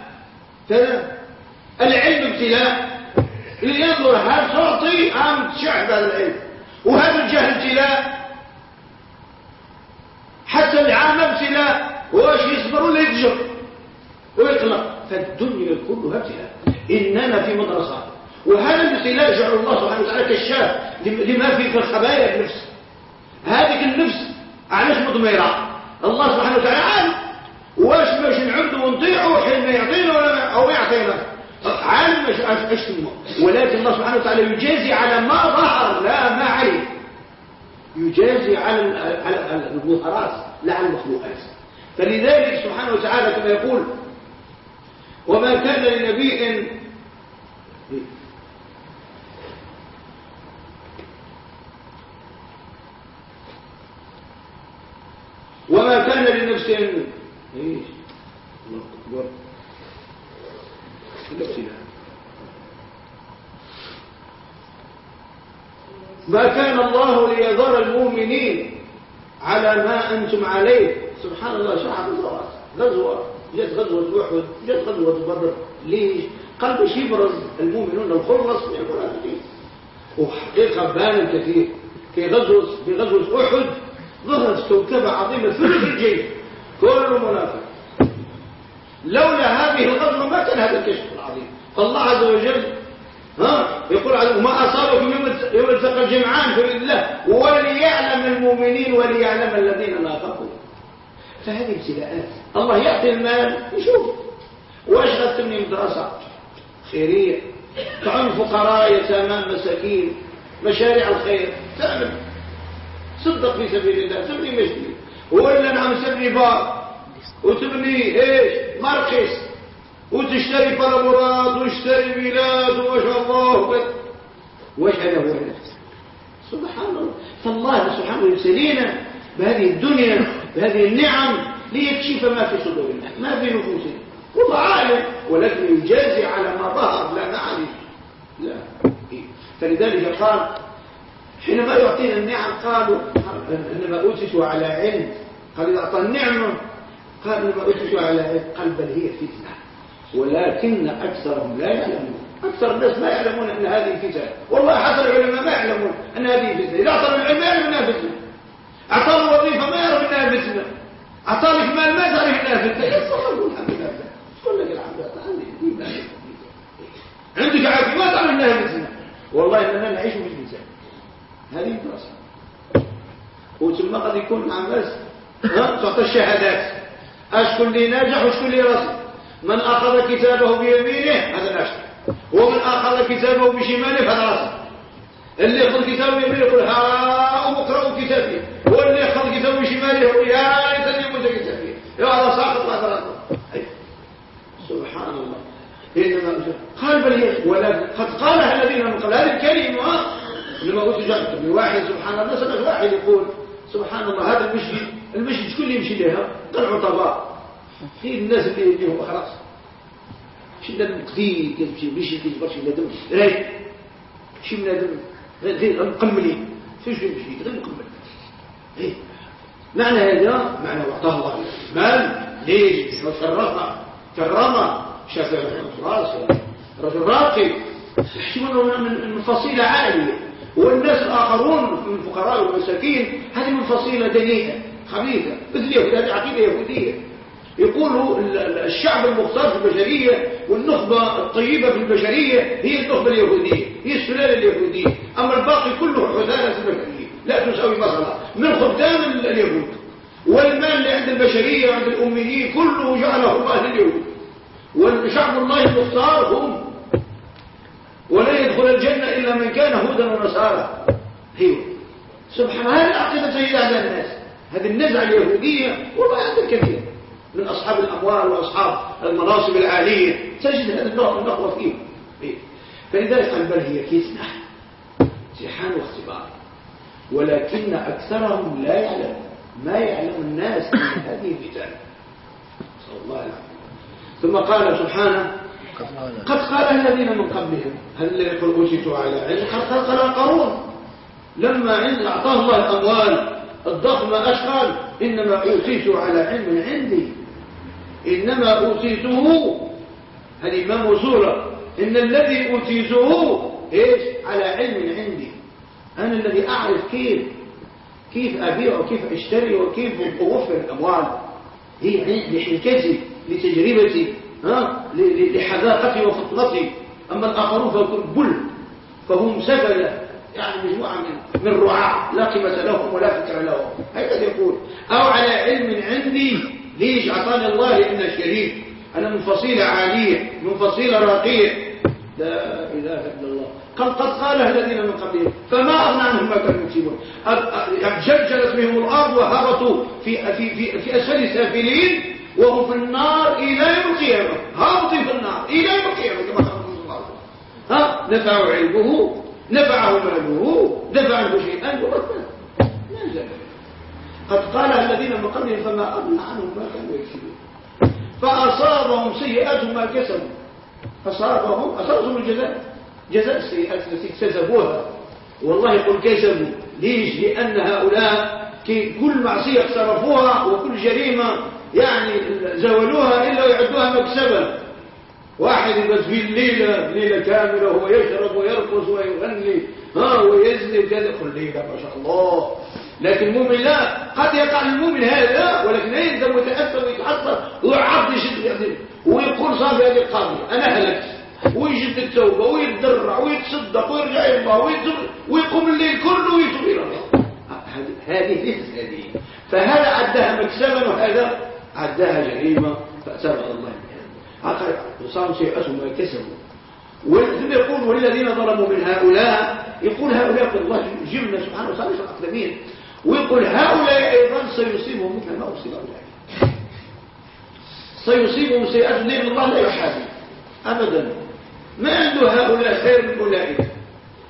العلم ابتلاء. لينظر هل تعطي أم تشعب هذا العلم. وهذا الجهل ابتلاء. حتى العامة ابتلاء. واش يصبر ولا يتجر ويقلق فالدنيا كلها ابتلاء إننا في مدرسة. وهذا الابتلاء جعل الله سبحانه وتعالى كشاف لما في الخبايا النفس. هذه النفس علاش مضمرة؟ الله سبحانه وتعالى عالم واش باش نعبدوا ونطيعوا حين يعطينا ولا أو يعطينا. عالم إيش ولكن الله سبحانه وتعالى يجازي على ما ظهر لا ما علم يجازي على المظهرات لا على المخلوقات. فلذلك سبحانه وتعالى كما يقول وما كان لنبي وما كان لنفس إيش؟ الله أكبر. ما كان الله ليذر المؤمنين على ما أنتم عليه. سبحان الله شرح غزوة جت غزوة أحد جت غزوة بدر. ليش؟ قال باش يبرز المؤمنون الخلص من المنافقين وحقيقة بان كثير. في غزوة في غزوة أحد ظهرت كوكبة عظيمة ثلث الجيش كل منافق لولا هذه الغزوة ما كان هذا الكشف العظيم. فالله عز وجل ها يقول وما أصابكم يوم التقى الجمعان في الله. وليعلم المؤمنين وليعلم الذين نافقوا. فهذه ابتلاءات الله يعطي المال يشوف واش غتبني مدرسة خيرية. تعن فقراء يتامى مساكين مشاريع الخير. تعمل. صدق في سبيل الله. تبني مسجد. ولا نعم تبني بار. وتبني إيش؟ مركز وتشتري بلامورات وتشتري بلاد وما شاء الله. وايش هذا هو؟ سبحان الله. فالله سبحانه يبتلينا بهذه الدنيا. بهذه النعم ليكشف ما في صدورنا ما في نفوسنا والله عالم ولكن يجازي على ما ظهر. لا نعرف لا. فلذلك قال حينما يعطينا النعم قالوا إنما اوتيتوا على علم. قال إذا أعطى النعمه قال إنما اوتيتوا على علم. قال بل هي فتنة. ولكن أكثرهم لا يعلمون. أكثر الناس ما يعلمون أن هذه فتنة. والله حتى العلماء ما يعلمون أن هذه فتنة. إذا أعطى العلم يعلم أنها فتنة. أعطاه وظيفة ما يعرف أعطاه لك مال ما تعرف أنها فتنة يقول الحمد لله. قل لك الحمد لله. عندك عافية ما تعرف أنها فتنة والله إننا نعيش في الفتنة هذه الدراسة وثم قد يكون مع الناس تعطي الشهادات. أشكل لي ناجح وشكل لي راسي. من أخذ كتابه بيمينه هذا ناجح. ومن أخذ كتابه بشماله فهذا راسي. اللي يأخذ كتابه بيمينه يقول ها اقرأوا كتابي واللي يأخذ كتابه بشماله يقول يا ليتني كنت كتابي يا هذا ساقط هذا راسي سبحان الله. إنما قال بل ولا قد قالها الذين من قبل هذه الكلمة لما قلت جاءت واحد سبحان الله سمعت واحد يقول سبحان الله هذا المسجد المسجد شكون اللي يمشي لها طلعوا طباء في الناس اللي هو خلاص شي بنادم قدير كتمشي مشي كيجبر شي بنادم رايق شي بنادم غير مقملين فيش يمشي غير مقمل إيه. معنى هذا معنى اعطاه الله المال ليش؟ كرمه كرمه شاف راس رجل راقي. يحسبونه من فصيلة عالية. والناس الآخرون من الفقراء والمساكين هذه من فصيلة دنيئة خبيثة. مثل اليهود هذه عقيدة يهودية. يقولوا الشعب المختار في البشرية والنخبة الطيبة في البشرية هي النخبة اليهودية هي السلالة اليهودية. أما الباقي كله حثالة البشرية لا تساوي مثلا من خدام اليهود والمال اللي عند البشرية وعند الأميين كله جعله الله لليهود والشعب الله المختار هم. ولا يدخل الجنة إلا من كان هودا ونصارى. أيوه. سبحان هذه العقيدة تجد على الناس. هذه النزعة اليهودية والله هذا الكثير. من أصحاب الأموال وأصحاب المناصب العالية. تجد هذا النوع النقوة فيه. إيه؟ فلذلك قال بل هي كيسنة امتحان واختبار. ولكن أكثرهم لا يعلم ما يعلم الناس من [COUGHS] هذه الفتن صلى الله عليه وسلم. ثم قال سبحانه قد قال الذين من قبلهم هل الذي يقول أوتيتوا على علم؟ قد قال قارون. لما عند أعطاه الله الأموال الضخمة أشغال إنما أوتيت على علم عندي. إنما أوتيته ما موصولة إن الذي أوتيته إيش؟ على علم عندي. أنا الذي أعرف كيف كيف أبيع وكيف أشتري وكيف أوفر الأموال هي لحكتي لتجربتي ها؟ لحذاقتي وفطنتي أما الآخرون فيكون بل فهم سفلة يعني مجموعة من, من رعاة لا قيمة لهم ولا فكر لهم. هكذا يقول. أو على علم عندي ليش أعطاني الله لأن الشريف؟ أنا من فصيلة عالية من فصيلة راقية. لا إله إلا الله. قد قالها الذين من قبلهم فما أغنى عنهم ما كانوا يكسبون. جلجلت بهم الأرض وهبطوا في, في, في, في أسفل سافلين وهم في النار إلى يوم القيامة. هابطين في النار إلى يوم القيامة كما قال الله. ها؟ نفعه علمه نفعه ماله دفعه شيئا ورثه نزل. قد قال الذين من قبلهم فما أغنى عنهم ما كانوا يكسبون. فأصابهم سيئات ما كسبوا. أصابهم أصابهم الجزاء. جزاء السيئات التي اكتسبوها. والله يقول كسبوا. ليش؟ لأن هؤلاء كل معصية اقترفوها وكل جريمة يعني زولوها إلا ويعدوها مكسبا واحد يبقى في الليلة ليلة كاملة وهو يشرب ويرقص ويغني ها ويزني كذا. كل ليلة ما شاء الله. لكن المؤمن لا. قد يقع المؤمن هذا ولكن يندم ويتأثر ويتعصر ويعض يشد ويقول صافي هذه القاضية أنا هلكت. ويجد التوبة ويتدرع ويتصدق ويرجع الله ويقوم الليل كله ويتوب إلى الله. هذه ليست هذه. فهذا عدها مكسبا وهذا عداها جريمة فأسابق الله بها وصاروا سيئتهم ما كسبوا ثم يقول والذين ظلموا من هؤلاء يقول هؤلاء قل الله جبنا سبحانه وتعالى الأقدمين. ويقول هؤلاء أيضا سيصيبهم مثل ما أصيب أولئك سيصيبهم سيئات لأن الله لا يحاسب أبدا. ما عنده هؤلاء خير من أولئك؟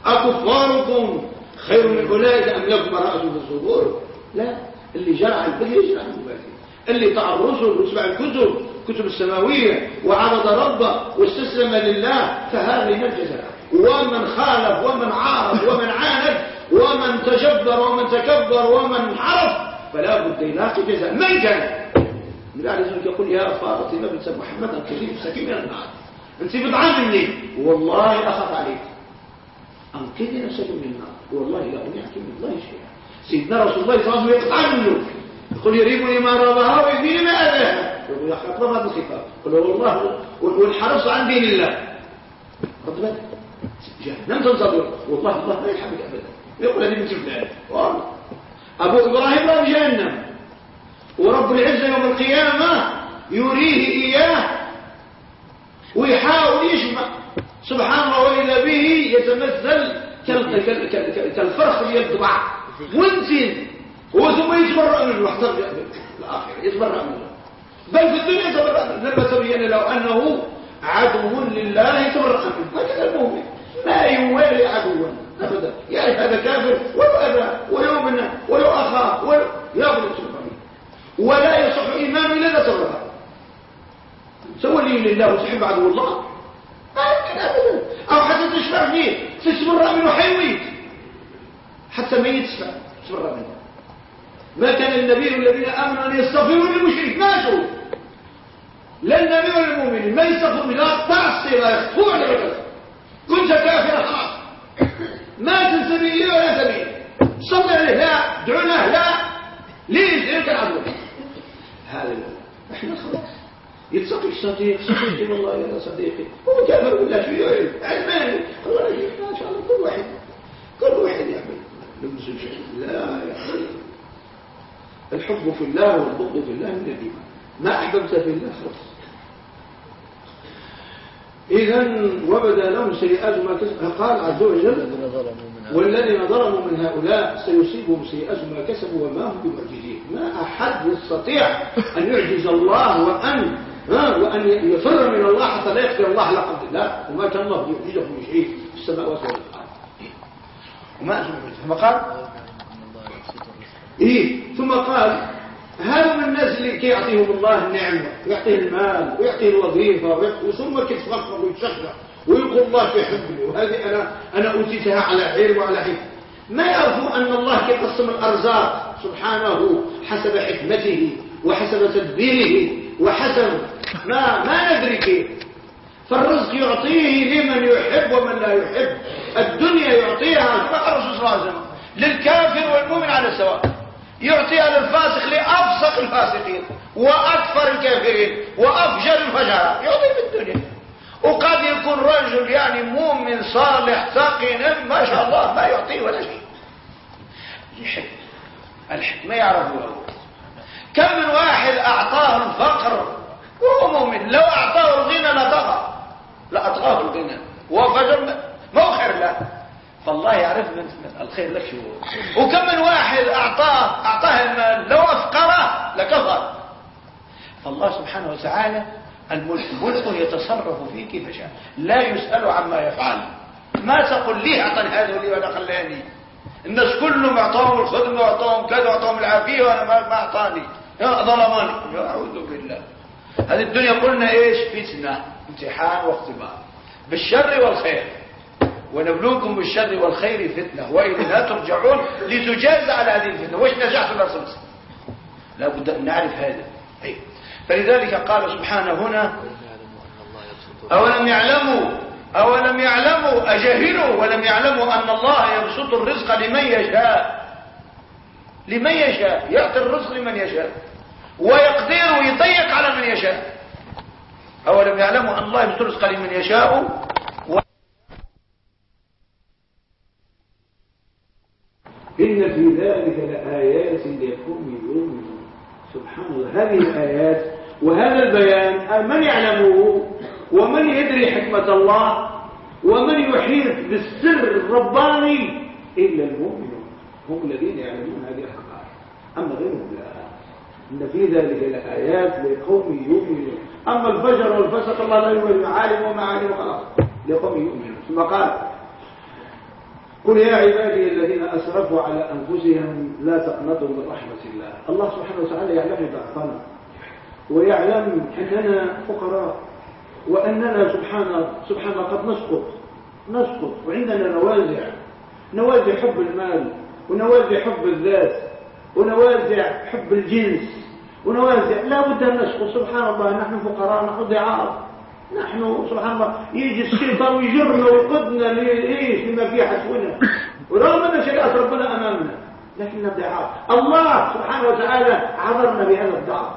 أكفاركم خير من أولئك أم لكم براءة في الصدور؟ لا. اللي جرى البدء يجرى البدء اللي طاع الرسل واتبع الكتب كتب السماوية وعرض ربه واستسلم لله فهذه الجزاء. ومن خالف ومن عارض ومن عاند ومن تجبر ومن تكبر ومن حرف فلا بد يلاقي جزاء. من كان؟ النبي عليه الصلاه يقول يا فاطمة بنت محمد الكثير سكين من النار. أنت بضعان مني. والله أخاف عليك. انقذي نفسك من النار؟ والله لا اغنيك من الله شيئا. سيدنا رسول الله صلى الله عليه وسلم يقطع منه يقول يريبني ما رضاها ويبيني ما اذاها يقول يا أخي هذا الخطاب. يقول والله والحرص عن دين الله. خذ بالك. جهنم تنتظر. والله الله لا يحبك ابدا. يقول هذه بنت فلان أبو إبراهيم رب جهنم ورب العزة يوم القيامة يريه إياه ويحاول يشبع. سبحان الله واذا به يتمثل كالفرخ اللي يضبع وانزين. هو ثم يتبرأ منه واحترج الآخر يتبرأ منه. بل في الدنيا يتبرأ منه. لما تبين لو أنه عدو لله يتبرأ منه. هكذا المؤمن. ما يوالي عدوا أبدا. يعني هذا كافر ولو ابى ولو ابن ولو اخاه ولو ياخذ سبحانه ولا يصح ايمان إلا إذا تبرأ سوى لي لله وتحب عدو الله. أو حتى تشفع فيه تتبرأ منه حيويت حتى ما يتشفع تبرأ منه ما كان النبي والذين آمنوا أن يستغفروا للمشرك ماتوا لا النبي ولا المؤمنين ما يستغفروا. لا تعصي لا يخفوا على كنت كافرا. خلاص ما تنسبي لي ولا سبيل صلي عليه. لا دعو له لا. ليش؟ ليش العدو هذا إحنا خلاص يتصدق صديق صديقي والله يا صديقي. هو كافر ولا شو يعلم علماني الله ما شاء الله. كل واحد كل واحد يعمل. لا يا حبيبي الحب في الله والبغض في الله من الإيمان. ما أحببت في الله خلاص. إذا وبدأ لهم سيئات ما كسبوا قال عز وجل والذين ظلموا من هؤلاء سيصيبهم سيئات ما كسبوا وما هم بمعجزين. ما أحد يستطيع أن يعجز الله وأن وأن يفر من الله حتى لا يقدر الله على قدر لا وما كان الله يعجزه من شيء في السماوات والأرض. وما ثم قال إيه ثم قال هذا الناس اللي كيعطيهم الله النعمة ويعطيه المال ويعطيه الوظيفة ثم كيتفخر ويتشخر ويقول الله يحبني وهذه أنا أنا أوتيتها على علم وعلى حكم ما يعرفوا أن الله كيقسم الأرزاق؟ سبحانه حسب حكمته وحسب تدبيره وحسب ما ما ندري كيف. فالرزق يعطيه لمن يحب ومن لا يحب. الدنيا يعطيها كما قال الرسول صلى الله عليه وسلم للكافر والمؤمن على سواء يعطيها للفاسق لأفسق الفاسقين وأكثر الكافرين وأفجر الفجار يعطي في الدنيا. وقد يكون رجل يعني مؤمن صالح تقي ما شاء الله ما يعطيه ولا شيء. الحكمة. يعرفها كم من واحد أعطاه الفقر وهو مؤمن. لو أعطاه الغنى لطغى. لأطغاه الغنى. وفجر ما هو خير له. فالله يعرف من الخير لك شو. وكم من واحد أعطاه أعطاه المال لو أفقره لكفر. فالله سبحانه وتعالى الملك ملكه يتصرف فيه كيف شاء لا يسأل عما يفعل. ما تقول لي أعطاني هذا ولي ولا خلاني؟ الناس كلهم أعطاهم الخدمة واعطاهم كذا واعطاهم العافية وأنا ما أعطاني. ظلماني. أعوذ بالله. هذه الدنيا قلنا إيش؟ فتنة امتحان واختبار. بالشر والخير. ونبلوكم بالشر والخير فتنة وإلينا ترجعون لتجاز على هذه الفتنة. وش نجحت الأرسل لا بد أن نعرف هذا. أي. فلذلك قال سبحانه هنا أولم يعلموا أولم يعلموا أجهلوا ولم يعلموا أن الله يبسط الرزق لمن يشاء. لمن يشاء يعطي الرزق لمن يشاء ويقدر ويضيق على من يشاء. أولم يعلموا أن الله يبسط الرزق لمن يشاء؟ إن في ذلك لآيات لقوم يؤمنون. سبحان الله. هذه الآيات وهذا البيان من يعلمه؟ ومن يدري حكمة الله؟ ومن يحيط بالسر الرباني؟ إلا المؤمنون. هم الذين يعلمون هذه الحقائق أما غيرهم لا. إن في ذلك لآيات لقوم يؤمنون. أما الفجر والفسق الله لا يؤمن عالم ومعالم خلاص لقوم يؤمنون. ثم قال قل يا عبادي الذين أسرفوا على أنفسهم لا تقنطوا من رحمة الله. الله سبحانه وتعالى يعلم ضعفنا ويعلم أننا فقراء وأننا سبحانه سبحانه قد نسقط. نسقط. وعندنا نوازع. نوازع حب المال ونوازع حب الذات ونوازع حب الجنس ونوازع. لا بد أن نسقط. سبحان الله نحن فقراء نحن ضعاف. نحن سبحان الله يجي الشيطان ويجرنا ويقودنا لإيش لما فيه حسونا ورغم أن شريعة ربنا أمامنا. لكننا ضعاف الله سبحانه وتعالى عذرنا بهذا الضعف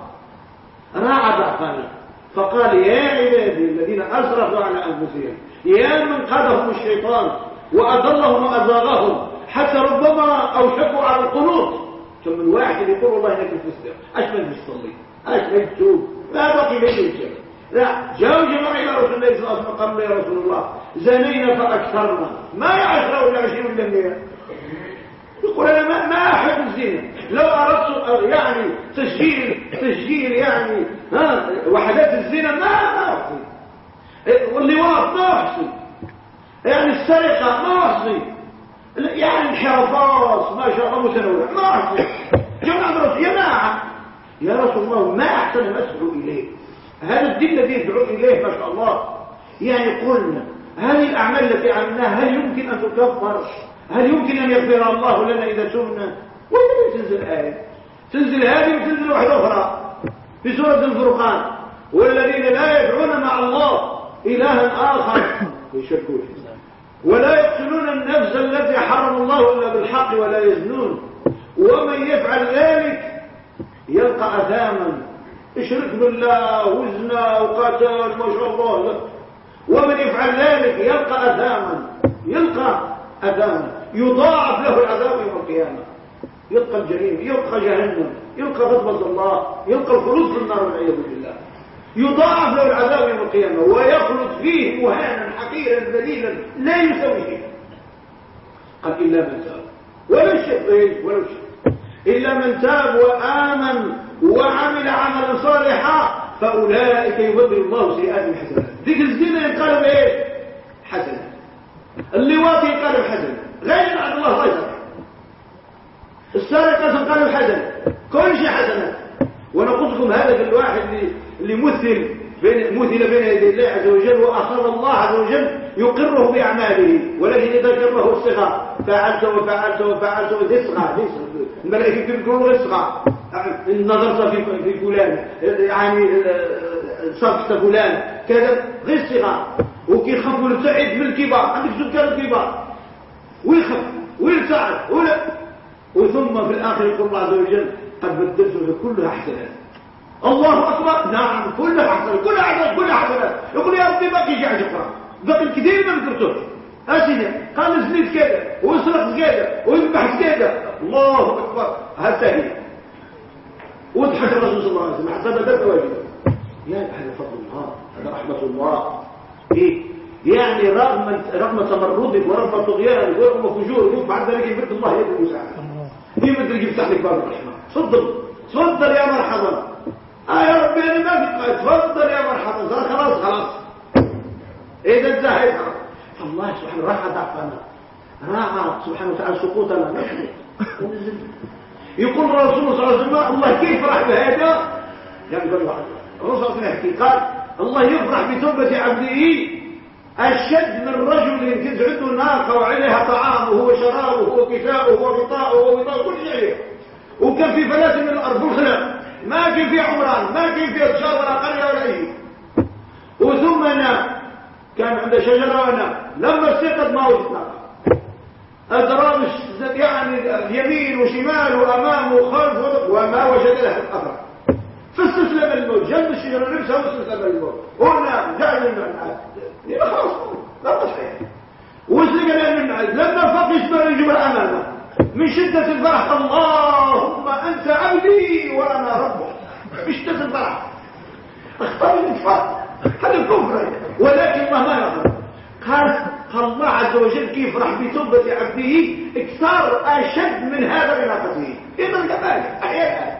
راعى ضعفنا. فقال يا عبادي الذين أسرفوا على أنفسهم يا من قادهم الشيطان وأضلهم وأزاغهم حتى ربما أوشكوا على القنوط. ثم من واحد يقول والله إنك تسلم أشمل بالصلي أشمل تشوف ما بقي بين الشيء لا جاءوا جماعة إلى رسول الله صلى الله عليه وسلم يا رسول الله زنينا فأكثرنا. ما يعشر ولا عشرين ولا مئة يقول أنا ما, ما أحب الزنا. لو أردت يعني تسجيل تسجيل يعني ها وحدات الزنا ما ما أحصي واللواط ما أحصي يعني السرقة ما أحصي يعني الحرفات ما شاء الله متنوع ما أحصي جماعة يا رسول الله ما أحسن ما أسعوا إليه هذا الدين الذي يدعو إليه ما شاء الله. يعني قلنا هذه الأعمال التي عملناها هل يمكن أن تكفر؟ هل يمكن أن يغفر الله لنا إذا تمنا ولا تنزل آية. تنزل هذه وتنزل واحدة أخرى في سورة الفرقان. والذين لا يدعون مع الله إلها آخر. يشركون ولا يقتلون النفس التي حرم الله إلا بالحق ولا يزنون. ومن يفعل ذلك يلقى أثاما اشرك بالله وزنا وقتل ما شاء الله. ومن يفعل ذلك يلقى أثاما يلقى أثاما. يضاعف له العذاب يوم القيامة. يلقى الجريمة يلقى جهنم يلقى غضبة الله يلقى الخلود في النار والعياذ بالله. يضاعف له العذاب يوم القيامة ويخلد فيه مهانا حقيرا ذليلا لا يسوي شيئا قال إلا من تاب. ولا الشيء ولا الشيء إلا من تاب وآمن وعمل عملا صالحا فأولئك يبدل الله سيئات حسنات ذكر الزنا ينقلب إيه؟ حسنة. اللواط ينقلب حسنة. غير عبد الله غير السارقة تنقلب حسنة. كل شيء حسنة. ونقول لكم هذا الواحد اللي مثل بين مثل بين يدي الله عز وجل وأخر الله عز وجل. يقره بأعماله ولكن إذا كره الصغار فعلت وفعلت وفعلت وتسغى الملائكة يقولوا اسغى نظرت في فلان يعني صفت فلان كذا غير صغار وكيخاف ونبتعد من الكبار عندك سكر الكبار ويخاف ويلتعب ولا. وثم في الآخر يقول الله عز وجل قد بدلت كلها حسنات الله أكبر. نعم كلها حسنات كلها حسنات كلها حسنات يقول يا ربي باقي جاعد يقرأ باقي الكثير ما ذكرتوش أسنة قال زنيت كذا وسرق كذا وذبحت كذا. الله أكبر. هذا هي وضحك الرسول صلى الله عليه وسلم. حتى بدأت واجبا يا أهل فضل الله هذا رحمة الله. إيه؟ يعني رغم رغم تمردك ورغم طغيانك ورغم فجورك بعد ذلك يبرد الله يد المساعدة دي مثل يفتح لك باب الرحمة. تفضل. تفضل يا مرحبا. آه يا ربي أنا ما في تفضل يا مرحبا. خلاص خلاص. إذا انتهيت الله سبحانه راح ضعفنا راعى سبحانه وتعالى سقوطنا. يقول الرسول صلى الله عليه وسلم الله كيف فرح بهذا؟ يعني قال واحد. الرسول صلى الله عليه وسلم قال الله يفرح بتوبة عبده أشد من رجل تزعد ناقة وعليها طعامه وشرابه وكساؤه وغطاؤه ووضاء كل شيء. وكان في فلات من الأرض بخلة ما كان في عمران ما كان في أتشار ولا قرية ولا أي وثم نام كان عنده شجرة ونام لما استيقظ ما وجد ناقة أضراب يعني اليمين وشمال وأمام وخلف وما وجد له الأثر فاستسلم الموت جنب الشجرة نفسها واستسلم الموت. هنا جعل المنعاد يبقى خلاص لا تصحيح وسلق المنعاد لما فاق يسمع الجبل أمامه. من شدة الفرح اللهم أنت عبدي وأنا ربك. بشدة الفرح. اختار الانتفاق هذا الكفر. ولكن الله ما يغفر قال الله عز وجل كيف راح بتوبة عبده أكثر أشد من هذا بناقته إذا كذلك أحيانا.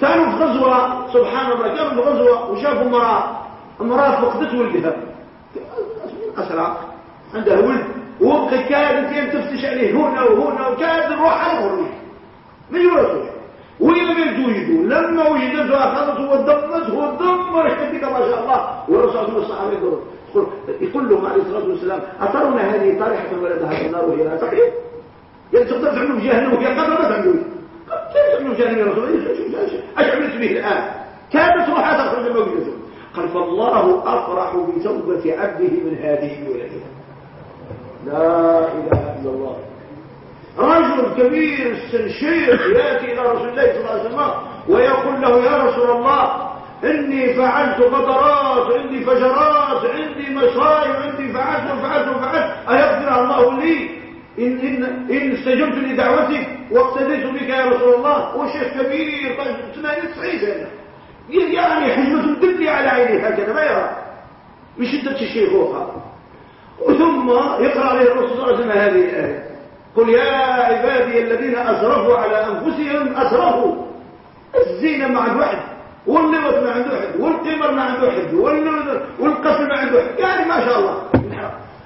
كانوا في غزوة سبحان الله كانوا في غزوة وشافوا امرأة امرأة فقدت ولدها. أسرع. عندها ولد وابقى كادت تفتش عليه هنا وهنا وكاد الروح على الغرب ما يروحوش ولم يجوجدوا لما وجدته أخذته ودمته ودمر كذلك ما شاء الله. ورسول الله الصحابة يقول يقول لهم عليه الصلاة والسلام أترون هذه طارحة ولدها في النار وهي لا تحيط يعني تقدر تعملوا في جهنم وهي قبل ما تعملوا تعملوا في جهنم يا رسول الله؟ إيش عملت به الآن؟ كانت روحها تخرج من وجدته قال فالله أفرح بتوبة عبده من هذه بولده لا إله إلا الله. رجل كبير السن شيخ يأتي إلى رسول الله صلى الله عليه وسلم ويقول له يا رسول الله إني فعلت قدرات عندي فجرات عندي مصايب عندي فعلت وفعلت وفعلت أيغفر الله لي؟ إن, إن, إن استجبت لدعوتك واقتديت بك يا رسول الله. وشيخ كبير طيب ثمانية سنة. يعني حجمة تبدي على عيني هكذا ما يرى. من شدة الشيخوخة ثم يقرأ عليه الرسول صلى الله عليه وسلم هذه الآية. قل يا عبادي الذين أسرفوا على أنفسهم أسرفوا. الزينة مع الوحد واللبس ما عنده واحد والقمر ما عنده واحد والقفل ما عنده واحد. يعني ما شاء الله.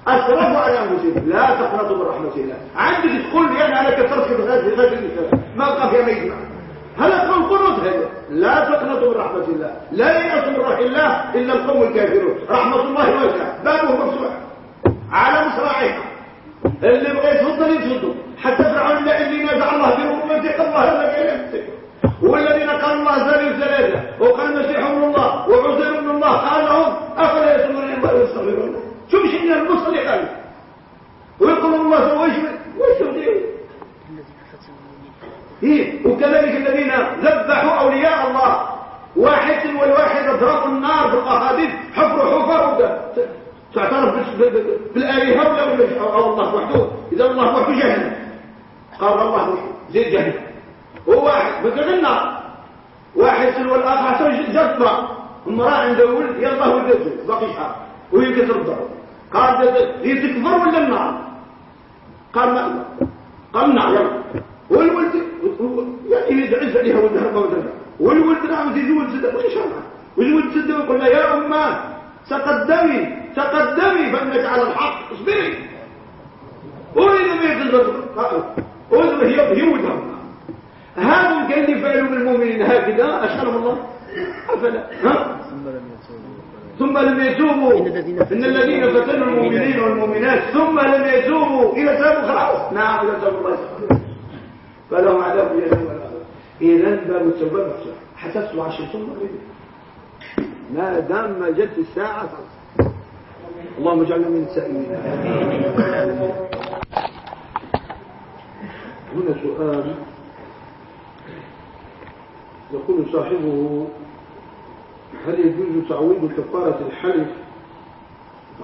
أسرفوا على أنفسهم. لا تقنطوا من رحمة الله. عندك تقول لي أنا كثرت في غزل الإسلام. ما بقى فيها ما هل تقول قنط هذا؟ لا تقنطوا من رحمة الله. لا يأس من رحمة الله إلا القوم الكافرون. رحمة الله واسعة. بابه مفتوح. على مصراعيه اللي بغى يتفضل يتفضل حتى فرعون اللي نازع الله برحمته الله هذا يمسك والذين قالوا الله ثالث ثلاثة وقال المسيح ابن الله وعزير ابن الله قال لهم أفلا يسمون الله ويستغفرون شو مش إن قال ويقول الله سوى وش إيه وكذلك الذين ذبحوا أولياء الله. واحد والواحد اضربوا النار بالقهاديد حفروا حفر تعترف بالآلهة ولا الله وحده. إذا الله وحده جهنم. قال الله وحده زي جهنم هو واحد. مثل النار واحد سلوى الآخر حسن جذبة. امرأة عنده ولد يلا ولدته باقي شهر ويمكن ترضعه قال هي تكبر ولا النار؟ قال ما قال نعم يلا. والولد يعني يدعز عليها ولدها ما ولدها والولد نعم يزول سده وش الله. ويزول سده ويقول لها يا أمة تقدمي تقدمي فإنك على الحق. اصبري. أريد ما قال هي ولدها هذا كان يفعلوا بالمؤمنين هكذا اشهرهم الله. أفلا. ها؟ ثم لم يتوبوا. إن الذين فتنوا المؤمنين والمؤمنات ثم لم يتوبوا. إلى تابوا خلاص. نعم إلى تاب الله. فلهم عذاب جهنم اذا باب التوبه تصلوا عشر ثم ما دام ما جت الساعة اللهم اجعلنا من السائلين. هنا سؤال يقول صاحبه هل يجوز تعويض كفارة الحلف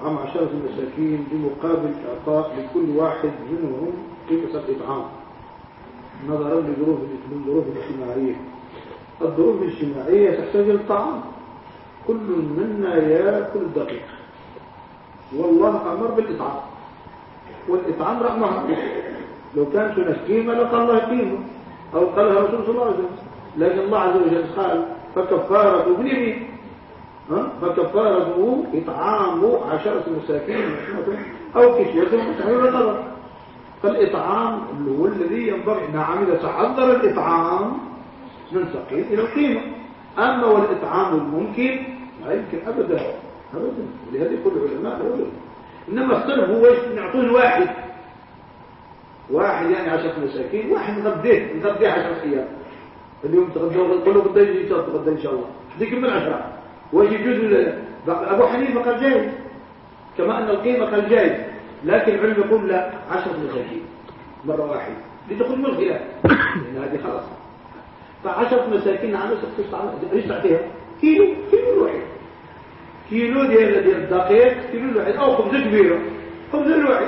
عن عشرة المساكين بمقابل إعطاء لكل واحد منهم قيمة الإطعام؟ نظرا لظروف الظروف الاجتماعية. الظروف الاجتماعية تحتاج الطعام. كل منا ياكل الدقيق. والله أمر بالإطعام. والإطعام رحمة. لو هناك قيمة لقى الله قيمة أو قالها رسول صلى الله عليه وسلم لكن الله عز وجل قال فكفارته باليمين فكفارته إطعام عشرة مساكين أو كسوتهم تحرير القدر فالإطعام اللي هو الذي ينبغي. نعم إذا تحضر الإطعام من ثقيل إلى القيمة. أما والإطعام الممكن لا يمكن أبدا. ولهذا يقول العلماء لا إنما اختلفوا ويش نعطوه الواحد واحد. يعني عشرة مساكين واحد نغديه نغديه عشرة أيام. اليوم تغدوا قولوا غدا يجي تغدى إن شاء الله. هذيك من عشرة واش يجوز أبو حنيفة قال جايز كما أن القيمة قال جايز لكن العلم يقول لا عشرة مساكين. مرة واحدة لتخرج من الخلاف لأن هذه خلاص. فعشرة مساكين على إيش تعطيها كيلو كيلو واحد. كيلو ديال ديال الدقيق كيلو الواحد أو خبزه كبيرة. خبزه الواحد.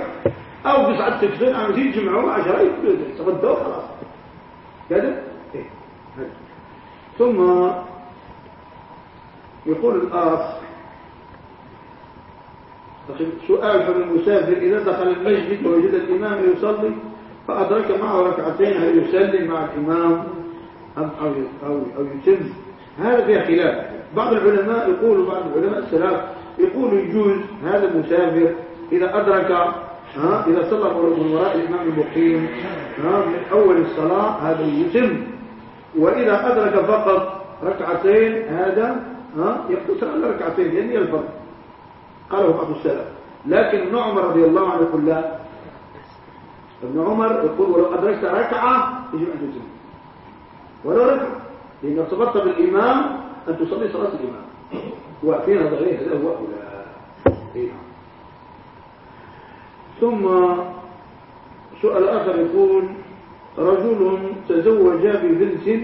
أو قصعه تكسر عم يجمعوا 10 يتغدوا خلاص. كذا ثم يقول الآخ سؤال فمن المسافر إذا دخل المسجد ووجد الإمام يصلي فأدرك معه ركعتين هل يسلم مع الإمام أم أو, أو, أو يتم؟ هذا فيها خلاف. بعض العلماء يقول بعض العلماء السلاف يقول يجوز هذا المسافر إذا أدرك ها إذا صلى من وراء الإمام المقيم ها من أول الصلاة هذا يتم. وإذا أدرك فقط ركعتين هذا ها يقتصر على ركعتين هي الفرق قاله بعض السلف. لكن ابن عمر رضي الله عنه يقول لا. ابن عمر يقول ولو أدركت ركعة يجب أن تسلم ولو ركعة. لأن ارتبطت بالإمام أن تصلي صلاة الإمام. واقفين غير هذا هو أولى. إيه. ثم سؤال آخر يقول رجل تزوج ببنت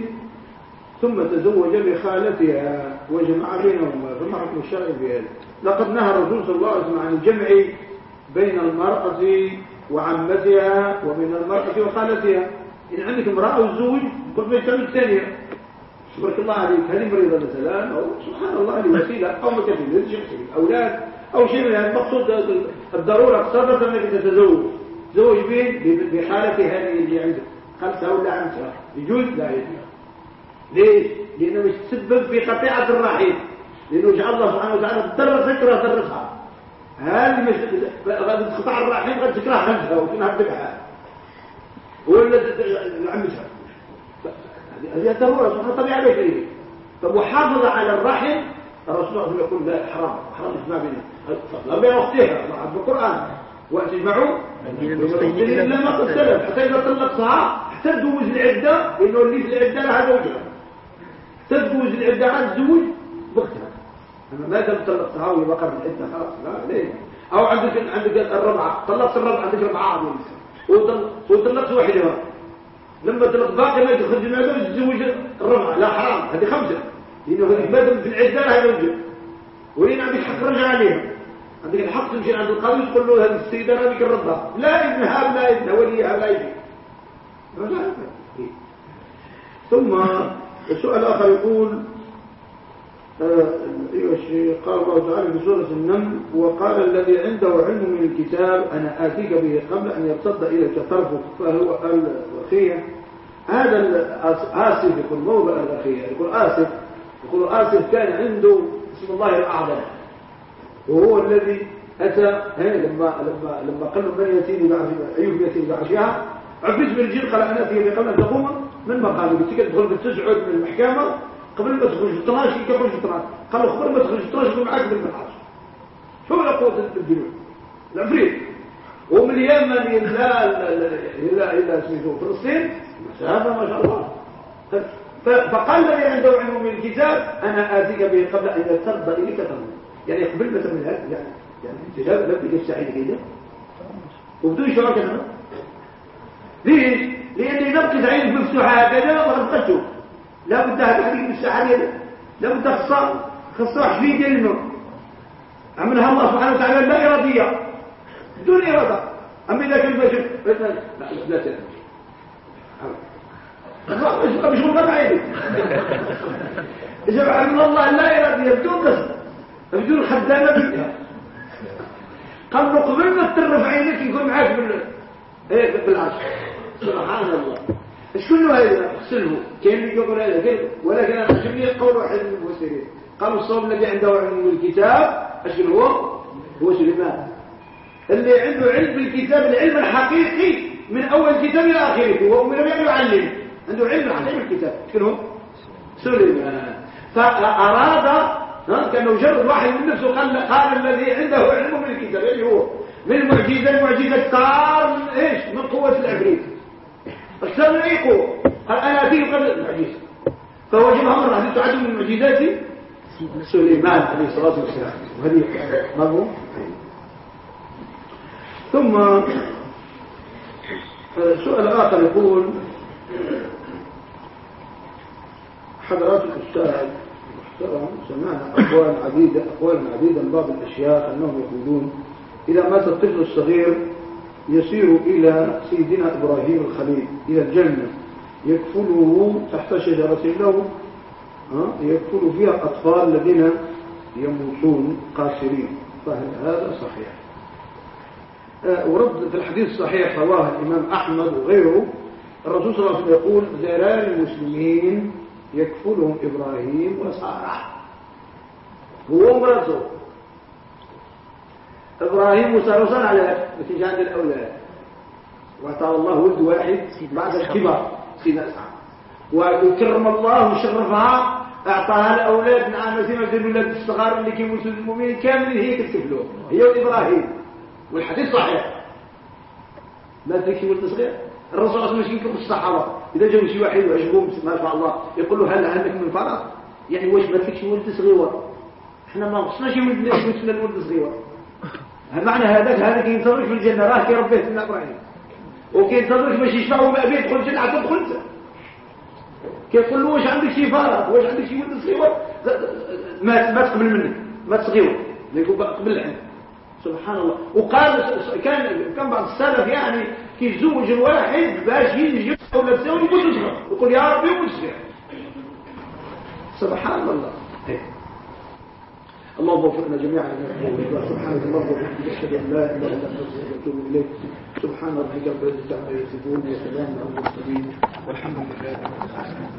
ثم تزوج بخالتها وجمع بينهما فما حكم الشرع بهذا لقد نهى الرسول صلى الله عليه وسلم عن الجمع بين المرأة وعمتها وبين المرأة وخالتها. إن عندك امرأة وزوج قلت ما يتعمل شكرك الله عليك هذه مريضة مثلا أو سبحان الله هذه وسيلة. أو مكفلة شيء أولاد أو شيء من هذا. المقصود الضرورة اقتضت أنك تتزوج. زوج بين بحالة هذه اللي عندك خمسة ولا عمسة يجوز؟ لا يجوز. ليش؟ لأنه يتسبب في قطيعة الرحيم لأنه جعل الله سبحانه وتعالى ضر ذكرى ضرتها هذه مش غادي تقطع الرحيم غادي تكره خمسة وتنهب بها ولا عمتها هذه ضرورة سبحانه طبيعة بشرية فمحافظة على الرحم الرسول صلى الله عليه وسلم يقول لا حرام حرام تجمع بينها بين أختها بالقرآن. وتجمعوا إلا ما قد سلف حتى إذا طلقتها حتى تجوز العدة لأنه اللي في العدة لها زوجها. تجوز العدة عن الزوج بختها أما ما دام طلقتها وهي بقر العدة خلاص لا ليه أو عندك عندك الربعة طلقت الربعة عندك ربعة عظيمة. وطلقت واحدة. لما طلق باقي ما تخرج المعدة وتتزوج الربعة لا حرام هذه خمسة. لأنه هذه دام في العدة لها زوجها ولين عندك حق رجع عليها. عندك الحق تمشي عند القاضي تقول له هذه السيدة بك الرضا لا ابنها لا ابنها وليها لا يجي ثم السؤال الآخر يقول قال الله تعالى في سورة النمل وقال الذي عنده علم من الكتاب أنا آتيك به قبل أن يرتد إليك طرفك فهو الأخية. هذا آسف يقول موضع الأخية؟ يقول آسف. يقول آسف كان عنده اسم الله الأعظم. وهو الذي أتى لما لما لما قال من يأتيني بعد أيوب يأتيني عفيت من الجن قال أنا أتي قبل أن تقوم من قلت لك تدخل بالتسعود من المحكمة؟ قبل ما تخرج في 12 يخرج في 12 قال قبل ما تخرج في 12 معاك بالمنعاش شو لا قوة الجنود العفريت. ومن اليمن إلى إلى إلى سميتو فلسطين مسافة ما شاء الله. فقال لي عنده علم من الكتاب أنا آتيك به قبل أن ترضى إليك ترضى يعني قبل ما تعمل هذا يعني يعني لا بدك تستعين كده وبدون شعور كده ليش؟ لأن إذا بقيت عينك مفتوحة هكذا ما تبقى لا بد هذه بالساعة لا بد خصا خصا 20 كلمة عملها الله سبحانه وتعالى لا إرادية. بدون إرادة. أما إذا كان بشر لا لا لا مش غلط عينك إذا عمل الله لا إرادية بدون قصد. بدون خدامة بدها. قال له قبل ما تطرف عينك يكون معاك بال بالعصر سبحان الله. شكون هذا اغسله اللي يقول هذا كيف ولكن أنا عجبني قول واحد من المفسرين. قالوا الصوم الذي عنده علم الكتاب أش هو؟ هو سليمان. اللي عنده علم بالكتاب العلم الحقيقي من أول كتاب إلى آخره هو من لم يعلم. عنده علم عن علم الكتاب. شنو؟ هو سليمان. فأراد كأنه جرد واحد من نفسه قال قال الذي عنده علم من الكتاب اللي هو من المعجزه المعجزه من إيش؟ من قوة العفريت اي قوه قال أنا اتيه قبل المعجزه فوجبها مره هذه تعد من معجزات سليمان عليه الصلاة والسلام. وهذه مفهوم ثم سؤال آخر يقول حضرات الأستاذ سمعنا أقوال عديدة أقوال عديدة من بعض الأشياء أنهم يقولون إذا مات الطفل الصغير يسير إلى سيدنا إبراهيم الخليل إلى الجنة. يكفله تحت شجرة له يكفل فيها الأطفال الذين يموتون قاسرين فهل هذا صحيح؟ آه، ورد في الحديث الصحيح رواه الإمام أحمد وغيره الرسول صلى الله عليه وسلم يقول زيران المسلمين يكفلهم إبراهيم وسارة. هو مرته إبراهيم وسارة وصار على نتيجة الأولاد وأعطى الله ولد واحد بعد الكبار سيدنا إسحاق. وكرم الله وشرفها أعطاها الأولاد مع مثل ما الولاد الصغار اللي كيموتوا المؤمنين كاملين هي تكتفلوا هي وإبراهيم والحديث صحيح. ما تكفي ولد صغير. الرسول صلى الله عليه وسلم يكتب الصحابة. إذا جاء شي واحد وعجبهم ما شاء الله يقول له هل عندك من فرق يعني واش ما فيكش ولد صغير؟ إحنا ما وصلناش من مثل الولد الصغير معنى هذاك هذا كينتظرش في الجنة راه كيربيه في إبراهيم. وكينتظرش باش يشفعوا ما بيه يدخل الجنه عاد تدخل انت كيقول له واش عندك شي فرق واش عندك شي ولد صغير؟ ما ما تقبل منك ما تصغير يقول قبل العلم سبحان الله. وقال كان كان بعض السلف يعني كيزوج الواحد باش ينجب أولاد زوج يقول يا ربي وصغير سبحان الله. اللهم وفقنا جميعا سبحانك اللهم وبحمدك أشهد أن لا إله إلا أنت اتوب إليك. سبحان ربك رب العزة عما يصفون وسلام على المرسلين والحمد لله رب العالمين.